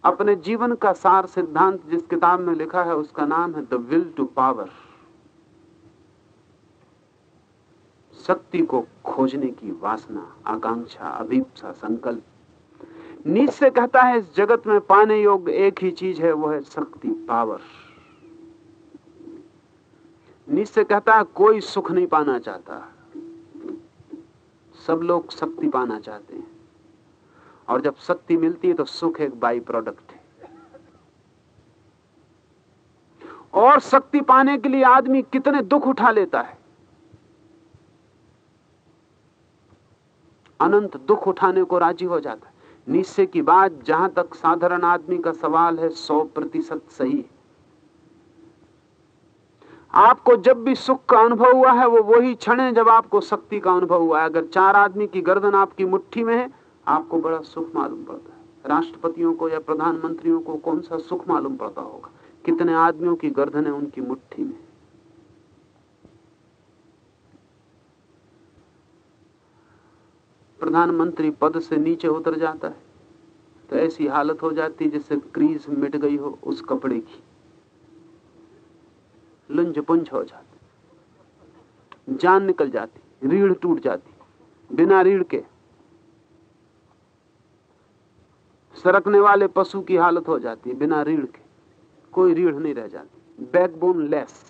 अपने जीवन का सार सिद्धांत जिस किताब में लिखा है, उसका नाम है द विल टू पावर। शक्ति को खोजने की वासना, आकांक्षा, अभीपसा, संकल्प। नीच से कहता है, इस जगत में पाने योग्य एक ही चीज़ है, वो है शक्ति, पावर। नीच से कहता है, कोई सुख नहीं पाना चाहता। सब लोग शक्ति पाना चाहते हैं। और जब शक्ति मिलती है तो सुख एक बाई प्रोडक्ट है। और शक्ति पाने के लिए आदमी कितने दुख उठा लेता है। अनंत दुख उठाने को राज़ी हो जाता है। निश्चय की बात, जहाँ तक साधारण आदमी का सवाल है, सौ प्रतिशत सही आपको जब भी सुख का अनुभव हुआ है, वो वही क्षण है जब आपको शक्ति का अनुभव हुआ है। अगर चार आदमी की गर्दन आपकी मुट्ठी में है, आपको बड़ा सुख मालूम पड़ता है। राष्ट्रपतियों को या प्रधानमंत्रियों को कौन सा सुख मालूम पड़ता होगा? कितने आदमियों की गर्दन है उनकी मुट्ठी में? प्रधानमंत्री पद से नीचे उतर जाता है। तो ऐसी हालत हो जाती जैसे क्रीज मिट गई हो उस कपड़े की। लुंज पुंज हो जाती जान निकल जाती रीढ़ टूट जाती बिना रीढ़ के। सरकने वाले पशु की हालत हो जाती है। बिना रीढ़ के। कोई रीढ़ नहीं रह जाती। बैकबोन लेस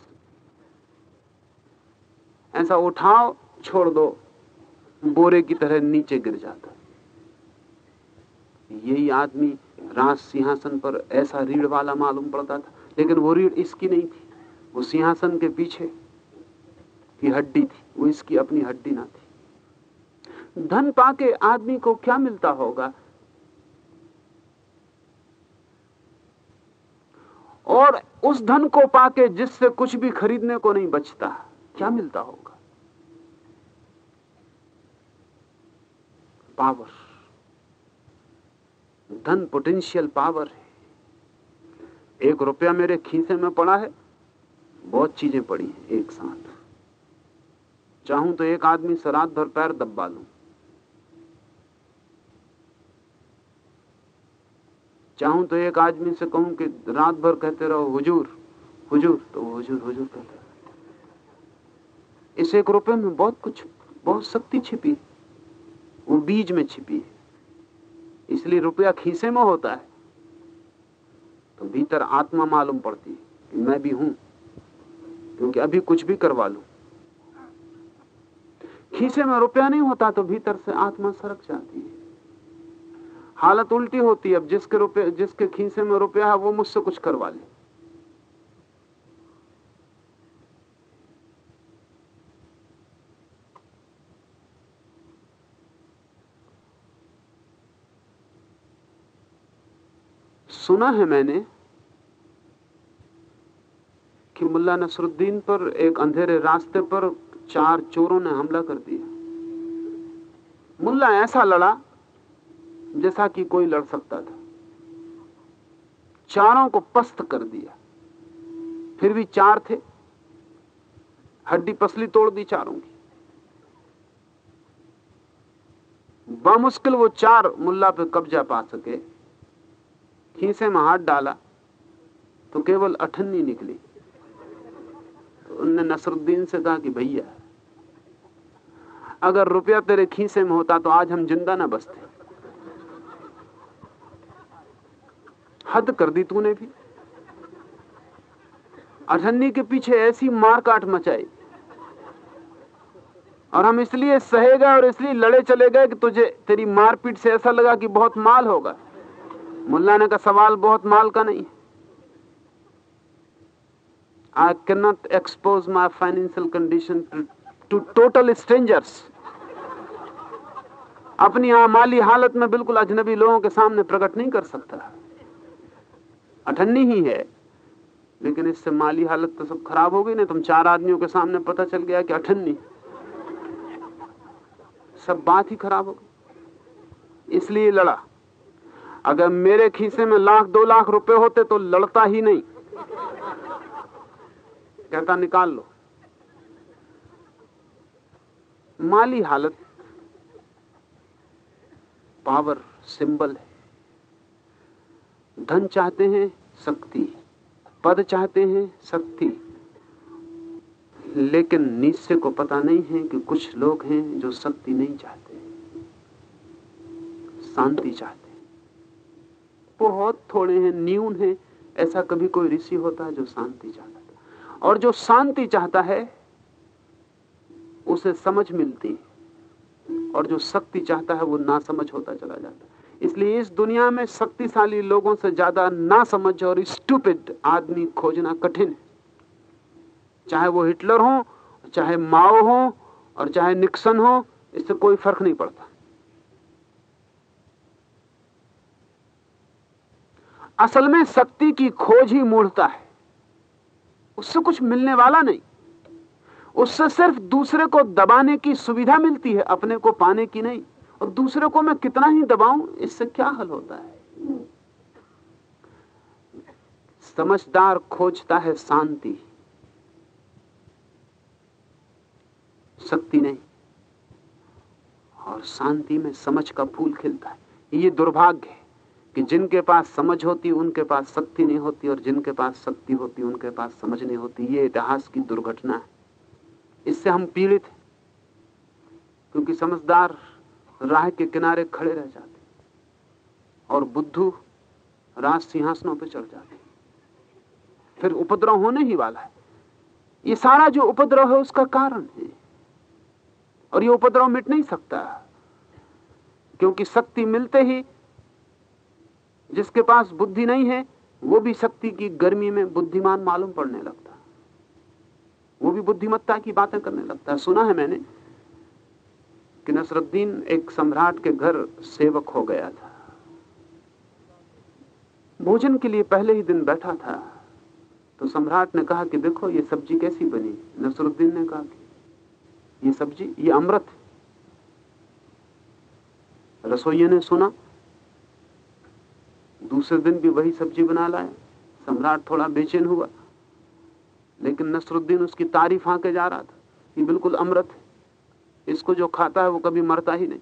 ऐसा उठाओ, छोड़ दो। बोरे की तरह नीचे गिर जाता। यही आदमी राज सिंहासन पर ऐसा रीढ़ वाला मालूम पड़ता था, लेकिन वो रीढ़ इसकी नहीं थी। वो सिंहासन के पीछे की हड्डी थी, वो इसकी अपनी हड्डी ना थी। धन पाके आदमी को क्या मिलता होगा? और उस धन को पाके जिससे कुछ भी खरीदने को नहीं बचता, क्या मिलता होगा? पावर धन पोटेंशियल पावर है। एक रुपया मेरे खीसे में पड़ा है, बहुत चीज़ें पड़ी हैं एक साथ। चाहूँ तो एक आदमी से रात भर पैर दबा लू। चाहूँ तो एक आदमी से कहूँ कि रात भर कहते रहो, हुजूर हुजूर तो वो हुजूर हुजूर कहते इस एक रुपये में बहुत कुछ, बहुत शक्ति छिपी वो बीज में छिपी है। इसलिए रुपया खीसे में होता है। तो भीतर आत्मा मालूम पड़ती है कि मैं भी हूँ, क्योंकि अभी कुछ भी करवा लू। खीसे में रुपया नहीं होता तो भीतर से आत्मा सरक जाती है। हालत उल्टी होती है, अब जिसके रुपये, जिसके खीसे में रुपया है, वो मुझसे कुछ करवा ले। सुना है मैंने कि मुल्ला नसरुद्दीन पर एक अंधेरे रास्ते पर चार चोरों ने हमला कर दिया। मुल्ला ऐसा लड़ा जैसा कि कोई लड़ सकता था। चारों को पस्त कर दिया। फिर भी चार थे। हड्डी पसली तोड़ दी चारों की। बामुश्किल वो चार मुल्ला पे कब्जा पा सके। खीसे में हाथ डाला तो केवल अठन्नी निकली। तो उनने नसरुद्दीन से कहा कि भैया, अगर रुपया तेरे खीसे में होता तो आज हम ज़िंदा ना बसते। हद कर दी तूने भी। अठन्नी के पीछे ऐसी मार काट मचाई। और हम इसलिए सहे गए और इसलिए लड़े चले गए कि तुझे, तेरी मारपीट से ऐसा लगा कि बहुत माल होगा। मुल्ला ने का सवाल बहुत माल का नहीं। I can not expose my financial condition to total strangers अपनी माली हालत में बिल्कुल अजनबी लोगों के सामने प्रकट नहीं कर सकता। अठन्नी ही है। लेकिन इससे माली हालत तो सब खराब हो गई ना तुम चार आदमियों के सामने पता चल गया कि अठन्नी। सब बात ही खराब हो गई। इसलिए लड़ा। अगर मेरे खीसे में लाख, दो लाख रुपए होते तो लड़ता ही नहीं। कहता, निकाल लो। माली हालत, पावर सिंबल है। धन चाहते हैं, शक्ति। पद चाहते हैं, शक्ति। लेकिन निश्चय को पता नहीं है कि कुछ लोग हैं जो शक्ति नहीं चाहते। शांति चाहते बहुत थोड़े हैं, न्यून हैं। ऐसा कभी कोई ऋषि होता है जो शांति चाहता है। और जो शांति चाहता है, उसे समझ मिलती है। और जो शक्ति चाहता है, वो ना समझ होता चला जाता है। इसलिए इस दुनिया में शक्तिशाली लोगों से ज़्यादा ना समझ और स्टूपिड आदमी खोजना कठिन है। चाहे वो हिटलर हो, चाहे माओ हो, और चाहे निक्सन हो, इससे कोई फ़र्क नहीं पड़ता। असल में शक्ति की खोज ही मूढ़ता है। उससे कुछ मिलने वाला नहीं। उससे सिर्फ़ दूसरे को दबाने की सुविधा मिलती है, अपने को पाने की नहीं। और दूसरे को मैं कितना ही दबाऊं, इससे क्या हल होता है? समझदार खोजता है शांति। शक्ति नहीं। और शांति में समझ का फूल खिलता है। ये दुर्भाग्य है। कि जिनके पास समझ होती, उनके पास शक्ति नहीं होती और जिनके पास शक्ति होती, उनके पास समझ नहीं होती। ये इतिहास की दुर्घटना है। इससे हम पीड़ित हैं, क्योंकि समझदार राह के किनारे खड़े रह जाते और बुद्धू राज सिंहासनों पर चढ़ जाते फिर उपद्रव होने ही वाला है। ये सारा जो उपद्रव है, उसका कारण है। और ये उपद्रव मिट नहीं सकता, क्योंकि शक्ति मिलते ही जिसके पास बुद्धि नहीं है, वो भी शक्ति की गर्मी में बुद्धिमान मालूम पड़ने लगता। वो भी बुद्धिमत्ता की बातें करने लगता। है सुना है मैंने कि नसरुद्दीन एक सम्राट के घर सेवक हो गया था। भोजन के लिए पहले ही दिन बैठा था। तो सम्राट ने कहा कि देखो, ये सब्ज़ी कैसी बनी? नसरुद्दीन ने कहा कि ये सब्ज़ी, ये अमृत। रसोइये ने सुना दूसरे दिन भी वही सब्ज़ी बना लाया सम्राट थोड़ा बेचैन हुआ। लेकिन नसरुद्दीन उसकी तारीफ़ आके जा रहा था ये बिल्कुल अमृत इसको जो खाता है वो कभी मरता ही नहीं।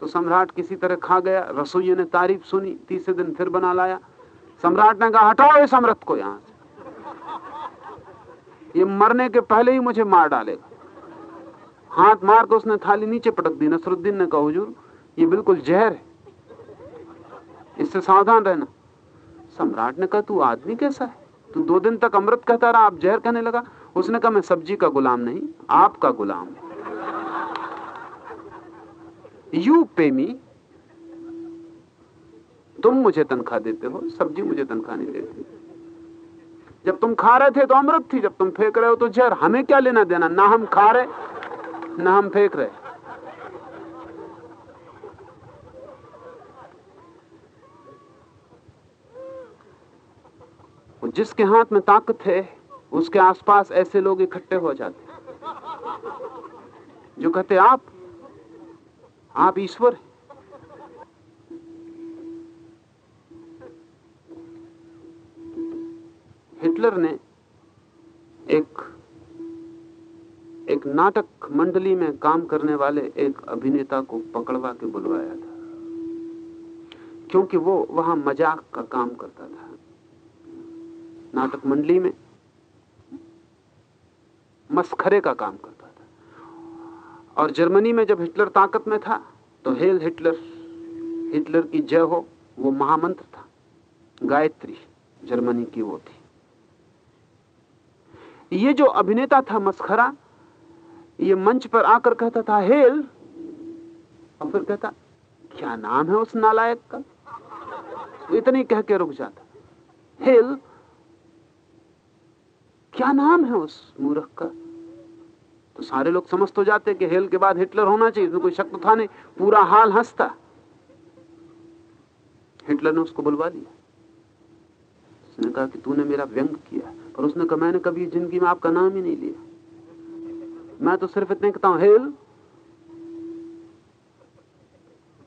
तो सम्राट किसी तरह खा गया रसोई ने तारीफ़ सुनी, तीसरे दिन फिर बना लाया। सम्राट ने कहा, हटाओ इस अमृत को यहाँ से। ये मरने के पहले ही मुझे मार डालेगा। हाथ मार कर उसने थाली नीचे पटक दी। नसरुद्दीन ने कहा, हुजूर, ये बिल्कुल जहर है। इससे सावधान रहना। सम्राट ने कहा, तू आदमी कैसा है? तू दो दिन तक अमृत कहता रहा, आप जहर कहने लगा। उसने कहा, मैं सब्ज़ी का गुलाम नहीं आपका गुलाम यू पे मी तुम मुझे तनख्वाह देते हो, सब्ज़ी मुझे तनख्वाह नहीं देती। जब तुम खा रहे थे तो अमृत थी, जब तुम फेंक रहे हो तो जहर। हमें क्या लेना देना? ना हम खा रहे, ना हम फेंक रहे। जिसके हाथ में ताकत है, उसके आसपास ऐसे लोग इकट्ठे हो जाते जो कहते आप आप ईश्वर हिटलर ने एक एक नाटक मंडली में काम करने वाले एक अभिनेता को पकड़वा के बुलवाया था, क्योंकि वो वहाँ मज़ाक का काम करता था। नाटक मंडली में मस्खरे का काम करता था। और जर्मनी में जब हिटलर ताकत में था तो हेल हिटलर हिटलर की जय हो, वो महामंत्र था। गायत्री जर्मनी की वो थी। ये जो अभिनेता था मस्खरा, ये मंच पर आकर कहता था, हेल! और फिर कहता, क्या नाम है उस नालायक का? इतनी कह के रुक जाता। हेल! क्या नाम है उस मूर्ख का? तो सारे लोग समझ तो जाते कि हेल के बाद हिटलर होना चाहिए, इसमें कोई शक तो था नहीं, पूरा हाल हंसता। हिटलर ने उसको बुलवा लिया उसने कहा कि तूने मेरा व्यंग किया पर उसने कहा, मैंने कभी ज़िंदगी में आपका नाम ही नहीं लिया। मैं तो सिर्फ़ इतने कहता हूँ, हेल।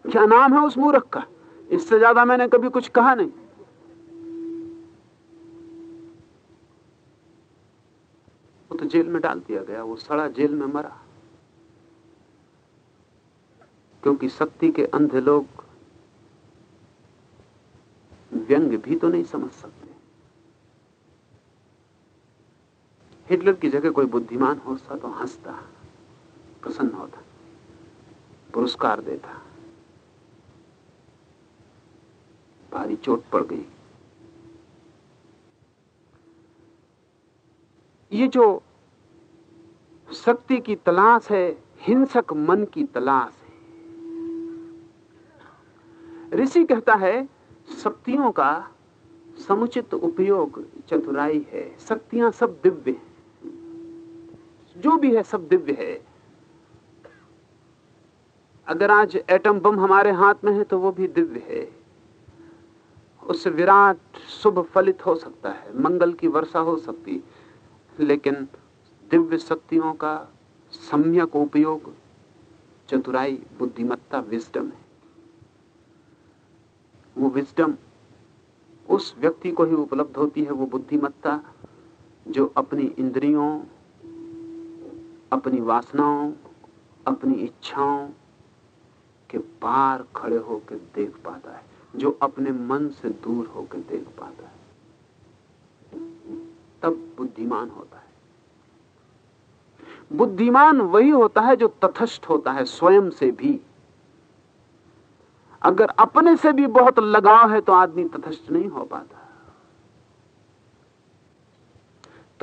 क्या नाम है उस मूर्ख का? इससे ज़्यादा मैंने कभी कुछ कहा नहीं। तो जेल में डाल दिया गया, वो सड़ा जेल में मरा। क्योंकि शक्ति के अंधे लोग व्यंग भी तो नहीं समझ सकते। हिटलर की जगह कोई बुद्धिमान होता तो हंसता, प्रसन्न होता, पुरस्कार देता। भारी चोट पड़ गई। ये जो शक्ति की तलाश है, हिंसक मन की तलाश है। ऋषि कहता है, शक्तियों का समुचित उपयोग चतुराई है, शक्तियाँ सब दिव्य जो भी है सब दिव्य है। अगर आज एटम बम हमारे हाथ में है तो वो भी दिव्य है। उससे विराट शुभ फलित हो सकता है, मंगल की वर्षा हो सकती, लेकिन दिव्य शक्तियों का सम्यक उपयोग, चतुराई बुद्धिमत्ता विजडम है। वो विजडम उस व्यक्ति को ही उपलब्ध होती है, वो बुद्धिमत्ता जो अपनी इंद्रियों, अपनी वासनाओं, अपनी इच्छाओं के पार खड़े होकर देख पाता है, जो अपने मन से दूर होकर देख पाता है। तब बुद्धिमान होता है। बुद्धिमान वही होता है जो तथस्थ होता है, स्वयं से भी। अगर अपने से भी बहुत लगाव है तो आदमी तथस्थ नहीं हो पाता।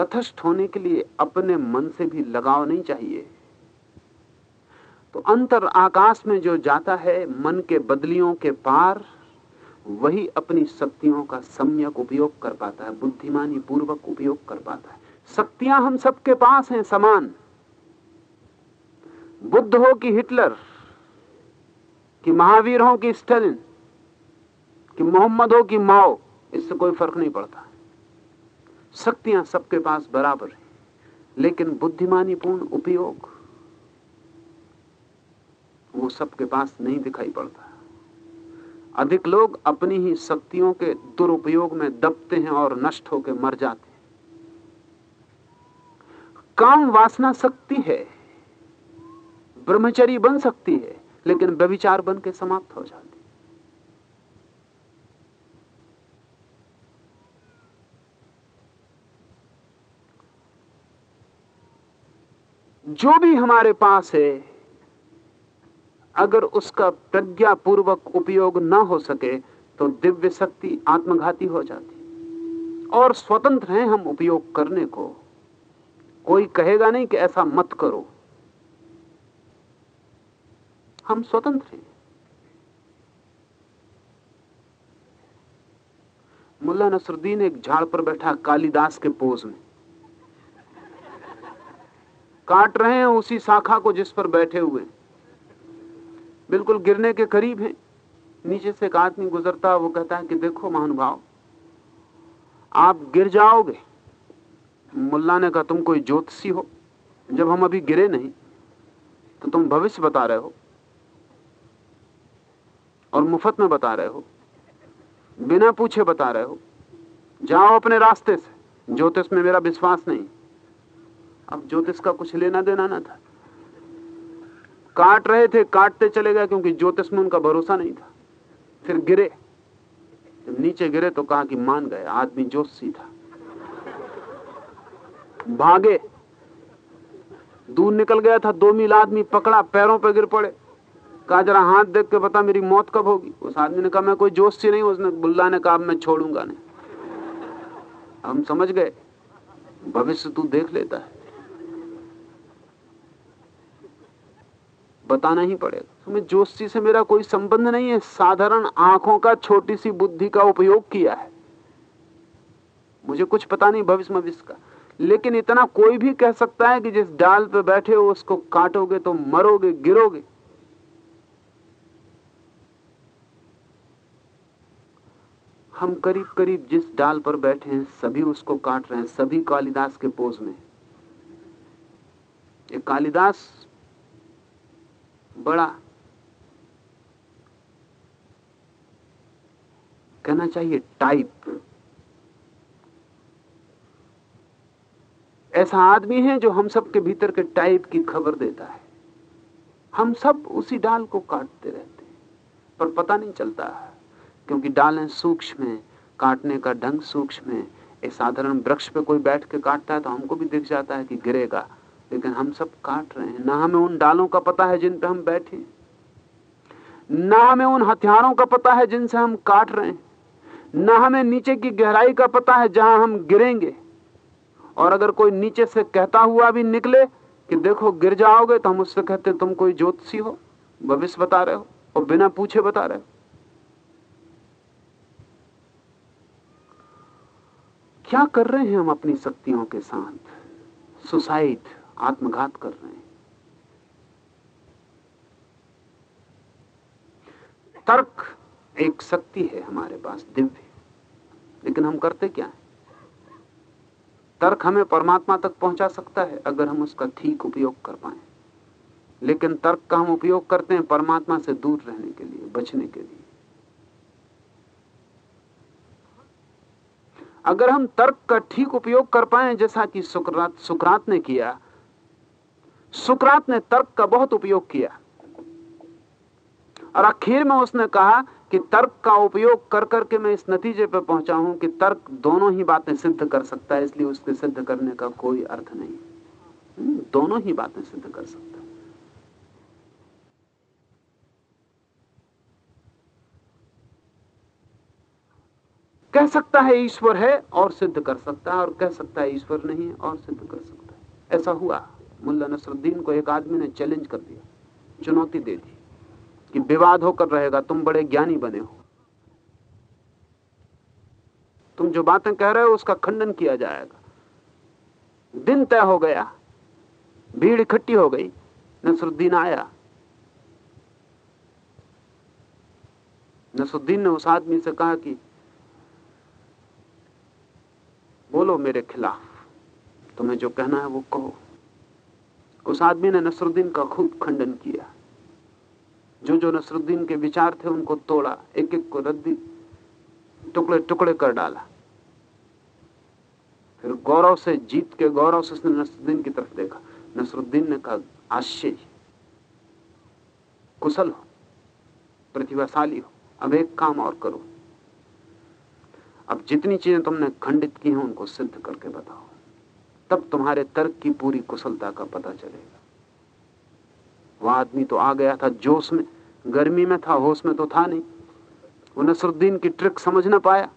तथस्थ होने के लिए अपने मन से भी लगाव नहीं चाहिए। तो अंतर आकाश में जो जाता है, मन के बदलियों के पार, वही अपनी शक्तियों का सम्यक उपयोग कर पाता है, बुद्धिमानी पूर्वक उपयोग कर पाता है। शक्तियाँ हम सबके पास हैं, समान। बुद्ध हो कि हिटलर, कि महावीर हो कि स्टेलिन, कि मोहम्मद हो कि माओ, इससे कोई फ़र्क नहीं पड़ता। शक्तियाँ सबके पास बराबर है, लेकिन बुद्धिमानी पूर्ण उपयोग वो सबके पास नहीं दिखाई पड़ता। अधिक लोग अपनी ही शक्तियों के दुरुपयोग में दबते हैं और नष्ट होकर मर जाते हैं। काम वासना शक्ति है ब्रह्मचरी बन सकती है, लेकिन व्यविचार बन के समाप्त हो जाती जो भी हमारे पास है, अगर उसका प्रज्ञापूर्वक उपयोग न हो सके तो दिव्य शक्ति आत्मघाती हो जाती और स्वतंत्र हैं हम उपयोग करने को। कोई कहेगा नहीं कि ऐसा मत करो। हम स्वतंत्र हैं। मुल्ला नसरुद्दीन एक झाड़ पर बैठा कालिदास के पोज में। काट रहे हैं उसी शाखा को जिस पर बैठे हुए। बिल्कुल गिरने के करीब हैं। नीचे से एक आदमी गुजरता, वो कहता है कि देखो महानुभाव, आप गिर जाओगे। मुल्ला ने कहा, तुम कोई ज्योतिषी हो? जब हम अभी गिरे नहीं तो तुम भविष्य बता रहे हो। और मुफ़्त में बता रहे हो। बिना पूछे बता रहे हो। जाओ अपने रास्ते से। ज्योतिष में मेरा विश्वास नहीं। अब ज्योतिष का कुछ लेना देना ना था। काट रहे थे, काटते चले गए क्योंकि ज्योतिष में उनका भरोसा नहीं था। फिर गिरे। जब नीचे गिरे तो कहा कि मान गए, आदमी जोशी था। भागे। दूर निकल गया था, दो मील आदमी पकड़ा, पैरों पर गिर पड़े। कहा, जरा हाथ देख के बता मेरी मौत कब होगी। उस आदमी ने कहा, मैं कोई जोश सी नहीं, उसने बुल्ला ने कहा मैं छोड़ूँगा नहीं। हम समझ गए, भविष्य तू देख लेता है। बताना ही पड़ेगा। तुम्हें जोशी से मेरा कोई संबंध नहीं है। साधारण आँखों का छोटी सी बुद्धि का उपयोग किया है। मुझे कुछ पता नहीं भविष्य भविष्य का। लेकिन इतना कोई भी कह सकता है कि जिस डाल पे बैठे हो, उसको काटोगे तो मरोगे, गिरोगे। हम करीब करीब जिस डाल पर बैठे हैं, सभी उसको काट रहे हैं, सभी कालिदास के पोज में। ये कालिदास बड़ा कहना चाहिए टाइप ऐसा आदमी है जो हम सब के भीतर के टाइप की खबर देता है। हम सब उसी डाल को काटते रहते हैं, पर पता नहीं चलता। क्योंकि डालें सूक्ष्म है, काटने का ढंग सूक्ष्म है। एक साधारण वृक्ष पे कोई बैठ के काटता है तो हमको भी दिख जाता है कि गिरेगा। लेकिन हम सब काट रहे हैं। ना हमें उन डालों का पता है जिन पे हम बैठे ना हमें उन हथियारों का पता है जिनसे हम काट रहे हैं। ना हमें नीचे की गहराई का पता है जहाँ हम गिरेंगे। और अगर कोई नीचे से कहता हुआ भी निकले कि देखो गिर जाओगे तो हम उससे कहते तुम कोई ज्योतिषी हो? भविष्य बता रहे हो? और बिना पूछे बता रहे हो? क्या कर रहे हैं हम अपनी शक्तियों के साथ? सुसाइड आत्मघात कर रहे हैं। तर्क एक शक्ति है हमारे पास, दिव्य। लेकिन हम करते क्या है? तर्क हमें परमात्मा तक पहुँचा सकता है अगर हम उसका ठीक उपयोग कर पाए। लेकिन तर्क का हम उपयोग करते हैं परमात्मा से दूर रहने के लिए, बचने के लिए। अगर हम तर्क का ठीक उपयोग कर पाए जैसा कि सुकरात सुकरात ने किया सुकरात ने तर्क का बहुत उपयोग किया। और आखिर में उसने कहा कि तर्क का उपयोग कर करके मैं इस नतीजे पर पहुँचा हूँ कि तर्क दोनों ही बातें सिद्ध कर सकता है इसलिए उसके सिद्ध करने का कोई अर्थ नहीं। हम्म, दोनों ही बातें सिद्ध कर सकता है। कह सकता है ईश्वर है और सिद्ध कर सकता है और कह सकता है ईश्वर नहीं है और सिद्ध कर सकता है। ऐसा हुआ। मुल्ला नसरुद्दीन को एक आदमी ने चैलेंज कर दिया। चुनौती दे दी कि विवाद होकर रहेगा, तुम बड़े ज्ञानी बने हो। तुम जो बातें कह रहे हो, उसका खंडन किया जाएगा। दिन तय हो गया। भीड़ इकट्ठी हो गई। नसरुद्दीन आया। नसरुद्दीन ने उस आदमी से कहा कि बोलो मेरे खिलाफ। तुम्हें जो कहना है वो कहो। उस आदमी ने नसरुद्दीन का खूब खंडन किया। जो जो नसरुद्दीन के विचार थे उनको तोड़ा एक एक को रद्दी, टुकड़े टुकड़े कर डाला। फिर गौरव से जीत के गौरव से उसने नसरुद्दीन की तरफ़ देखा। नसरुद्दीन ने कहा, आश्चर्य। कुशल हो, प्रतिभाशाली हो। अब एक काम और करो। अब जितनी चीज़ें तुमने खंडित की हैं, उनको सिद्ध करके बताओ। तब तुम्हारे तर्क की पूरी कुशलता का पता चलेगा। वह आदमी तो आ गया था जोश में, गर्मी में था, होश में तो था नहीं। वो नसरुद्दीन की ट्रिक समझ ना पाया।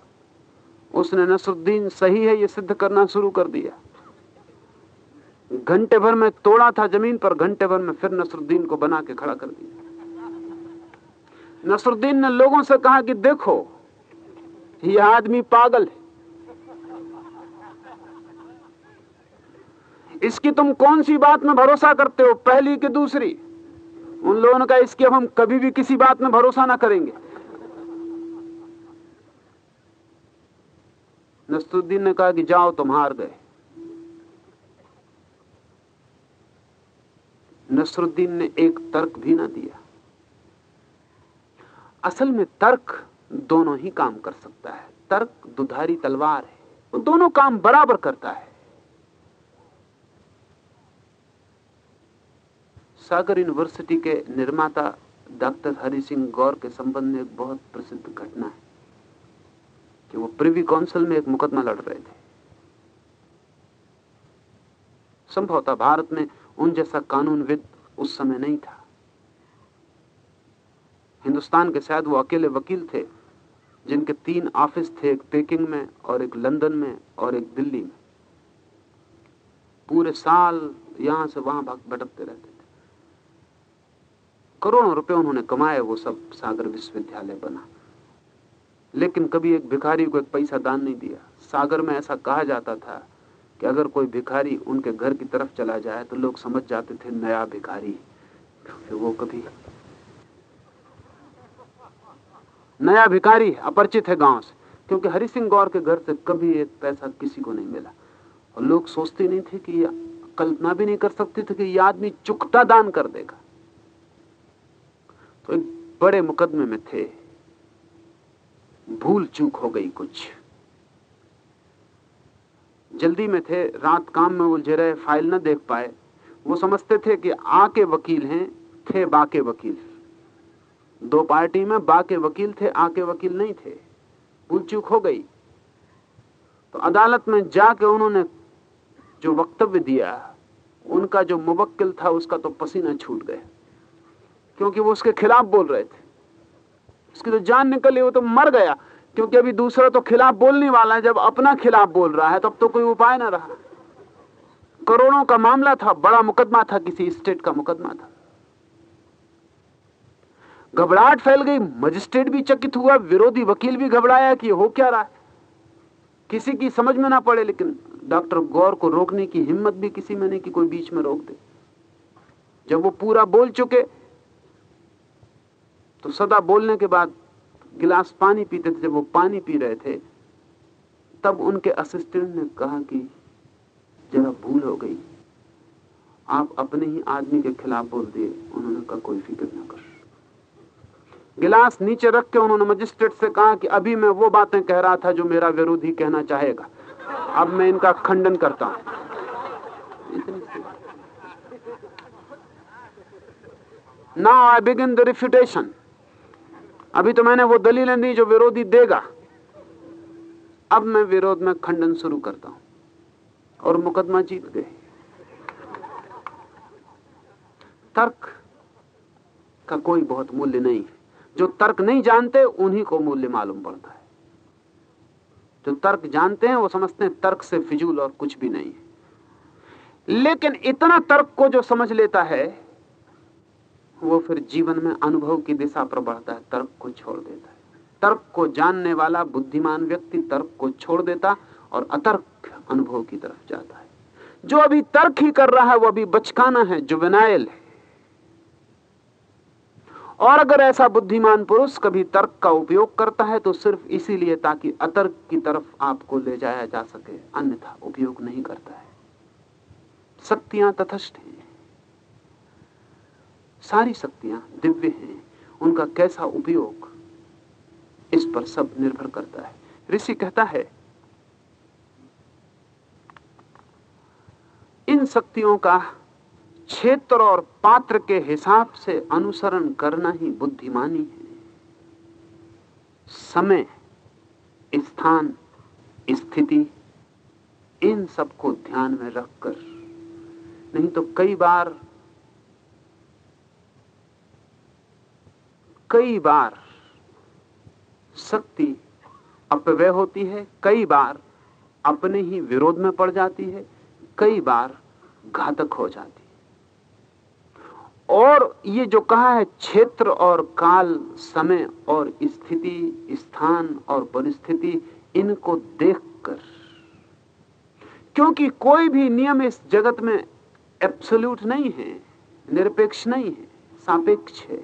उसने नसरुद्दीन सही है, ये सिद्ध करना शुरू कर दिया। घंटे भर में तोड़ा था ज़मीन पर, घंटे भर में फिर नसरुद्दीन को बना के खड़ा कर दिया। नसरुद्दीन ने लोगों से कहा कि देखो यह आदमी पागल है। इसकी तुम कौन सी बात में भरोसा करते हो, पहली कि दूसरी? उन लोगों ने कहा, इसकी अब हम कभी भी किसी बात में भरोसा ना करेंगे। नस्तुद्दीन ने कहा कि जाओ, तुम हार गए। नसरुद्दीन ने एक तर्क भी ना दिया। असल में तर्क दोनों ही काम कर सकता है। तर्क, दुधारी तलवार है। वो दोनों काम बराबर करता है। सागर यूनिवर्सिटी के निर्माता डॉक्टर हरि सिंह गौर के संबंध में एक बहुत प्रसिद्ध घटना है कि वो प्रिवी काउंसिल में एक मुकदमा लड़ रहे थे। संभवतः भारत में उन जैसा कानूनविद उस समय नहीं था। हिंदुस्तान के शायद वो अकेले वकील थे। जिनके तीन ऑफ़िस थे एक पेकिंग में और एक लंदन में और एक दिल्ली में। पूरे साल यहाँ से वहाँ भटकते रहते थे। करोड़ों रुपए उन्होंने कमाए, वो सब सागर विश्वविद्यालय बना। लेकिन कभी एक भिखारी को एक पैसा दान नहीं दिया। सागर में ऐसा कहा जाता था कि अगर कोई भिखारी उनके घर की तरफ़ चला जाए तो लोग समझ जाते थे, नया भिखारी। क्योंकि वो कभी नया भिखारी अपरिचित है गाँव से, क्योंकि हरि सिंह गौर के घर से कभी एक पैसा किसी को नहीं मिला। और लोग सोचते नहीं थे कि कल्पना भी नहीं कर सकते थे कि यह आदमी चुकता दान कर देगा। तो एक बड़े मुकदमे में थे। भूल चूक हो गई कुछ। जल्दी में थे, रात काम में उलझे रहे, फ़ाइल न देख पाए। वो समझते थे कि आके वकील हैं, थे बाके वकील। दो पार्टी में बा के वकील थे आ के वकील नहीं थे। भूल चूक हो गई। तो अदालत में जाके उन्होंने जो वक्तव्य दिया, उनका जो मुवक्किल था, उसका तो पसीना छूट गया। क्योंकि वो उसके खिलाफ बोल रहे थे। उसकी तो जान निकली, वो तो मर गया। क्योंकि अभी दूसरा तो खिलाफ बोलने वाला है, जब अपना खिलाफ बोल रहा है, तब तो कोई उपाय ना रहा। करोड़ों का मामला था, बड़ा मुकदमा था किसी स्टेट का मुकदमा था। घबराहट फैल गई, मजिस्ट्रेट भी चकित हुआ, विरोधी वकील भी घबराया कि हो क्या रहा है। किसी की समझ में ना पड़े, लेकिन डॉक्टर गौर को रोकने की हिम्मत भी किसी में नहीं कि कोई बीच में रोक दे। जब वो पूरा बोल चुके तो सदा बोलने के बाद गिलास पानी पीते थे, जब वो पानी पी रहे थे, तब उनके असिस्टेंट ने कहा कि जरा भूल हो गई। आप अपने ही आदमी के खिलाफ बोल दिए, उन्होंने कहा कोई फ़िक्र ना कर। गिलास नीचे रख के उन्होंने मजिस्ट्रेट से कहा कि अभी मैं वो बातें कह रहा था जो मेरा विरोधी कहना चाहेगा। अब मैं इनका खंडन करता हूँ। Now I begin the refutation अभी तो मैंने वो दलीलें दी जो विरोधी देगा। अब मैं विरोध में खंडन शुरू करता हूँ। और मुकदमा जीत गए। तर्क का कोई बहुत मूल्य नहीं। है जो तर्क नहीं जानते, उन्हीं को मूल्य मालूम पड़ता है। जो तर्क जानते हैं, वो समझते हैं, तर्क से फिजूल और कुछ भी नहीं लेकिन इतना तर्क को जो समझ लेता है, वो फिर जीवन में अनुभव की दिशा पर बढ़ता है, तर्क को छोड़ देता है। तर्क को जानने वाला, बुद्धिमान व्यक्ति तर्क को छोड़ देता और अतर्क अनुभव की तरफ़ जाता है। जो अभी तर्क ही कर रहा है, वो अभी बचकाना है जुवेनाइल है। और अगर ऐसा बुद्धिमान पुरुष कभी तर्क का उपयोग करता है तो सिर्फ़ इसीलिए ताकि अतर्क की तरफ़ आपको ले जाया जा सके, अन्यथा उपयोग नहीं करता है। शक्तियाँ तथस्थ हैं। सारी शक्तियाँ दिव्य हैं। उनका कैसा उपयोग इस पर सब निर्भर करता है। ऋषि कहता है, इन शक्तियों का क्षेत्र और पात्र के हिसाब से अनुसरण करना ही बुद्धिमानी है। समय, स्थान, स्थिति, इन सबको ध्यान में रखकर। नहीं तो कई बार कई बार शक्ति अपव्यय होती है, कई बार अपने ही विरोध में पड़ जाती है, कई बार घातक हो जाती और ये जो कहा है, क्षेत्र और काल, समय और स्थिति, स्थान और परिस्थिति, इनको देखकर। क्योंकि कोई भी नियम इस जगत में एब्सोल्यूट नहीं है, निरपेक्ष नहीं है, सापेक्ष है।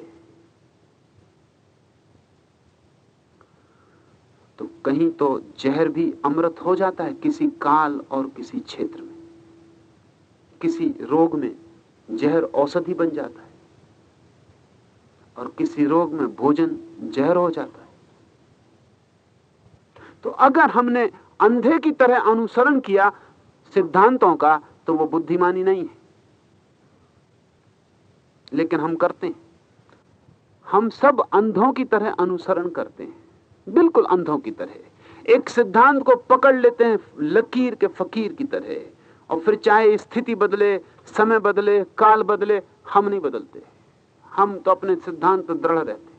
तो कहीं तो जहर भी अमृत हो जाता है किसी काल और किसी क्षेत्र में, किसी रोग में। जहर औषधि बन जाता है। और किसी रोग में भोजन जहर हो जाता है। तो अगर हमने अंधे की तरह अनुसरण किया सिद्धांतों का तो वो बुद्धिमानी नहीं है। लेकिन हम करते हैं। हम सब अंधों की तरह अनुसरण करते हैं। बिल्कुल अंधों की तरह। एक सिद्धांत को पकड़ लेते हैं, लकीर के फकीर की तरह। और फिर चाहे स्थिति बदले, समय बदले, काल बदले, हम नहीं बदलते। हम तो अपने सिद्धांत दृढ़ रहते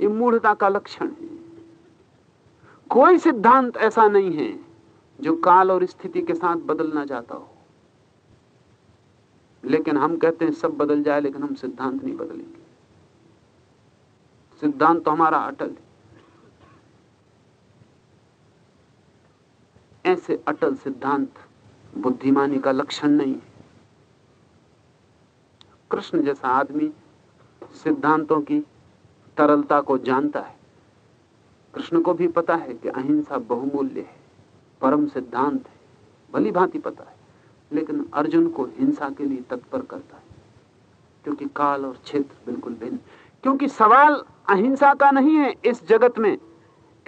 ये मूढ़ता का लक्षण है। कोई सिद्धांत ऐसा नहीं है जो काल और स्थिति के साथ बदलना चाहता हो। लेकिन हम कहते हैं सब बदल जाए, लेकिन हम सिद्धांत नहीं बदलेंगे। सिद्धांत तो हमारा अटल है। ऐसे अटल सिद्धांत बुद्धिमानी का लक्षण नहीं। है कृष्ण जैसा आदमी सिद्धांतों की तरलता को जानता है। कृष्ण को भी पता है कि अहिंसा बहुमूल्य है, परम सिद्धांत है, भली भांति पता है, लेकिन अर्जुन को हिंसा के लिए तत्पर करता है, क्योंकि काल और क्षेत्र बिल्कुल भिन्न। क्योंकि सवाल अहिंसा का नहीं है इस जगत में।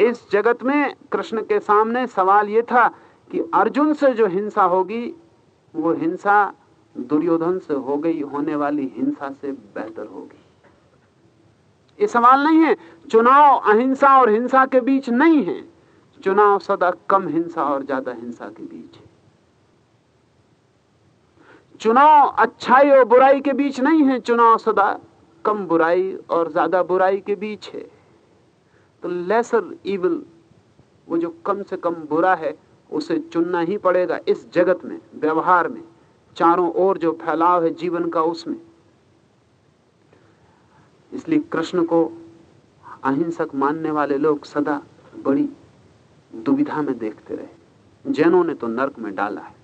इस जगत में कृष्ण के सामने सवाल यह था कि अर्जुन से जो हिंसा होगी, वो हिंसा दुर्योधन से हो गई, होने वाली हिंसा से बेहतर होगी। ये सवाल नहीं है, चुनाव अहिंसा और हिंसा के बीच नहीं है। चुनाव सदा कम हिंसा और ज़्यादा हिंसा के बीच है। चुनाव अच्छाई और बुराई के बीच नहीं है, चुनाव सदा कम बुराई और ज़्यादा बुराई के बीच है। तो लेसर इवल वो जो कम से कम बुरा है उसे चुनना ही पड़ेगा इस जगत में, व्यवहार में, चारों ओर जो फैलाव है जीवन का उसमें। इसलिए कृष्ण को अहिंसक मानने वाले लोग सदा बड़ी दुविधा में देखते रहे। जैनों ने तो नरक में डाला है।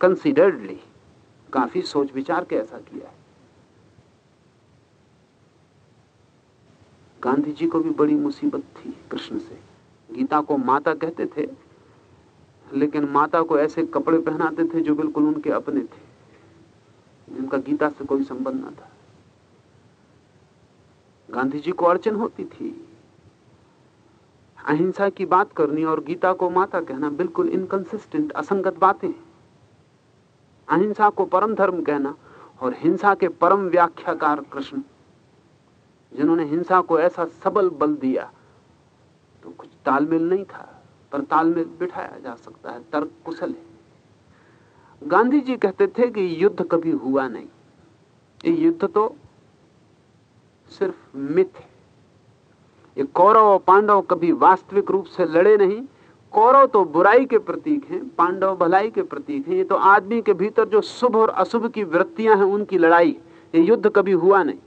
कंसिडर्डली काफ़ी सोच विचार के ऐसा किया है। गांधी जी को भी बड़ी मुसीबत थी कृष्ण से। गीता को माता कहते थे, लेकिन माता को ऐसे कपड़े पहनाते थे जो बिल्कुल उनके अपने थे, जिनका गीता से कोई संबंध ना था। गांधी जी को अड़चन होती थी, अहिंसा की बात करनी और गीता को माता कहना बिल्कुल इनकंसिस्टेंट असंगत बातें। अहिंसा को परम धर्म कहना और हिंसा के परम व्याख्याकार कृष्ण, जिन्होंने हिंसा को ऐसा सबल बल दिया। तो कुछ तालमेल नहीं था, पर तालमेल बिठाया जा सकता है, तर्क कुशल है। गांधी जी कहते थे कि युद्ध कभी हुआ नहीं। ये युद्ध तो सिर्फ़ मिथ है। ये कौरव और पांडव कभी वास्तविक रूप से लड़े नहीं। कौरव तो बुराई के प्रतीक हैं, पांडव भलाई के प्रतीक हैं। ये तो आदमी के भीतर जो शुभ और अशुभ की वृत्तियाँ हैं, उनकी लड़ाई। ये युद्ध कभी हुआ नहीं।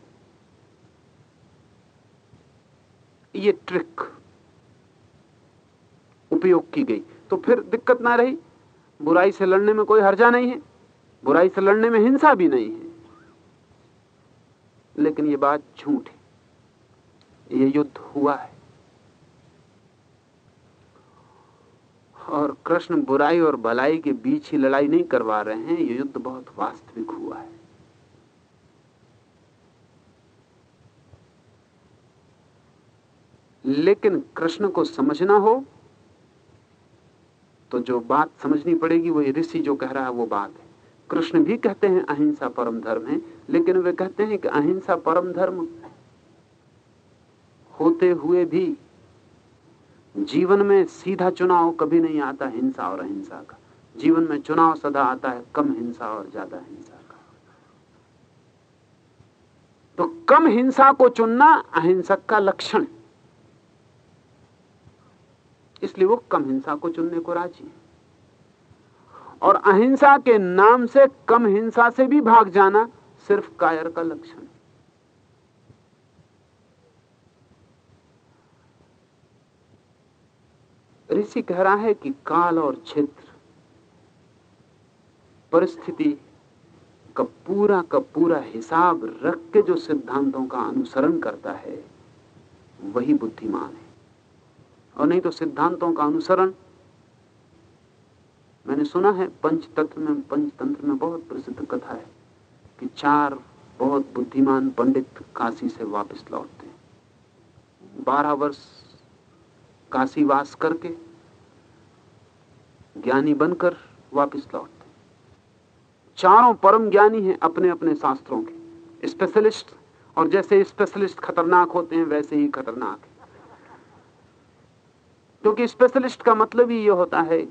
ये ट्रिक उपयोग की गई। तो फिर दिक्कत ना रही। बुराई से लड़ने में कोई हर्जा नहीं है। बुराई से लड़ने में हिंसा भी नहीं है। लेकिन ये बात झूठ है। ये युद्ध हुआ है। और कृष्ण बुराई और भलाई के बीच ही लड़ाई नहीं करवा रहे हैं। ये युद्ध बहुत वास्तविक हुआ है। लेकिन कृष्ण को समझना हो तो जो बात समझनी पड़ेगी वो ऋषि जो कह रहा है, वो बात है। कृष्ण भी कहते हैं अहिंसा परम धर्म है, लेकिन वे कहते हैं कि अहिंसा परम धर्म होते हुए भी जीवन में सीधा चुनाव कभी नहीं आता हिंसा और अहिंसा का। जीवन में चुनाव सदा आता है, कम हिंसा और ज़्यादा हिंसा का। तो कम हिंसा को चुनना अहिंसक का लक्षण इसलिए वो कम हिंसा को चुनने को राज़ी है। और अहिंसा के नाम से कम हिंसा से भी भाग जाना सिर्फ़ कायर का लक्षण ऋषि कह रहा है कि काल और क्षेत्र, परिस्थिति का पूरा का पूरा हिसाब रख के जो सिद्धांतों का अनुसरण करता है, वही बुद्धिमान है। और नहीं तो सिद्धांतों का अनुसरण। मैंने सुना है पंचतत्व में, पंचतंत्र में बहुत प्रसिद्ध कथा है कि चार बहुत बुद्धिमान पंडित काशी से वापस लौटते हैं। बारह वर्ष काशी वास करके ज्ञानी बनकर वापस लौटते चारों परम ज्ञानी हैं अपने अपने शास्त्रों के। स्पेशलिस्ट, और जैसे स्पेशलिस्ट खतरनाक होते हैं, वैसे ही खतरनाक है। क्योंकि स्पेशलिस्ट का मतलब ही ये होता है।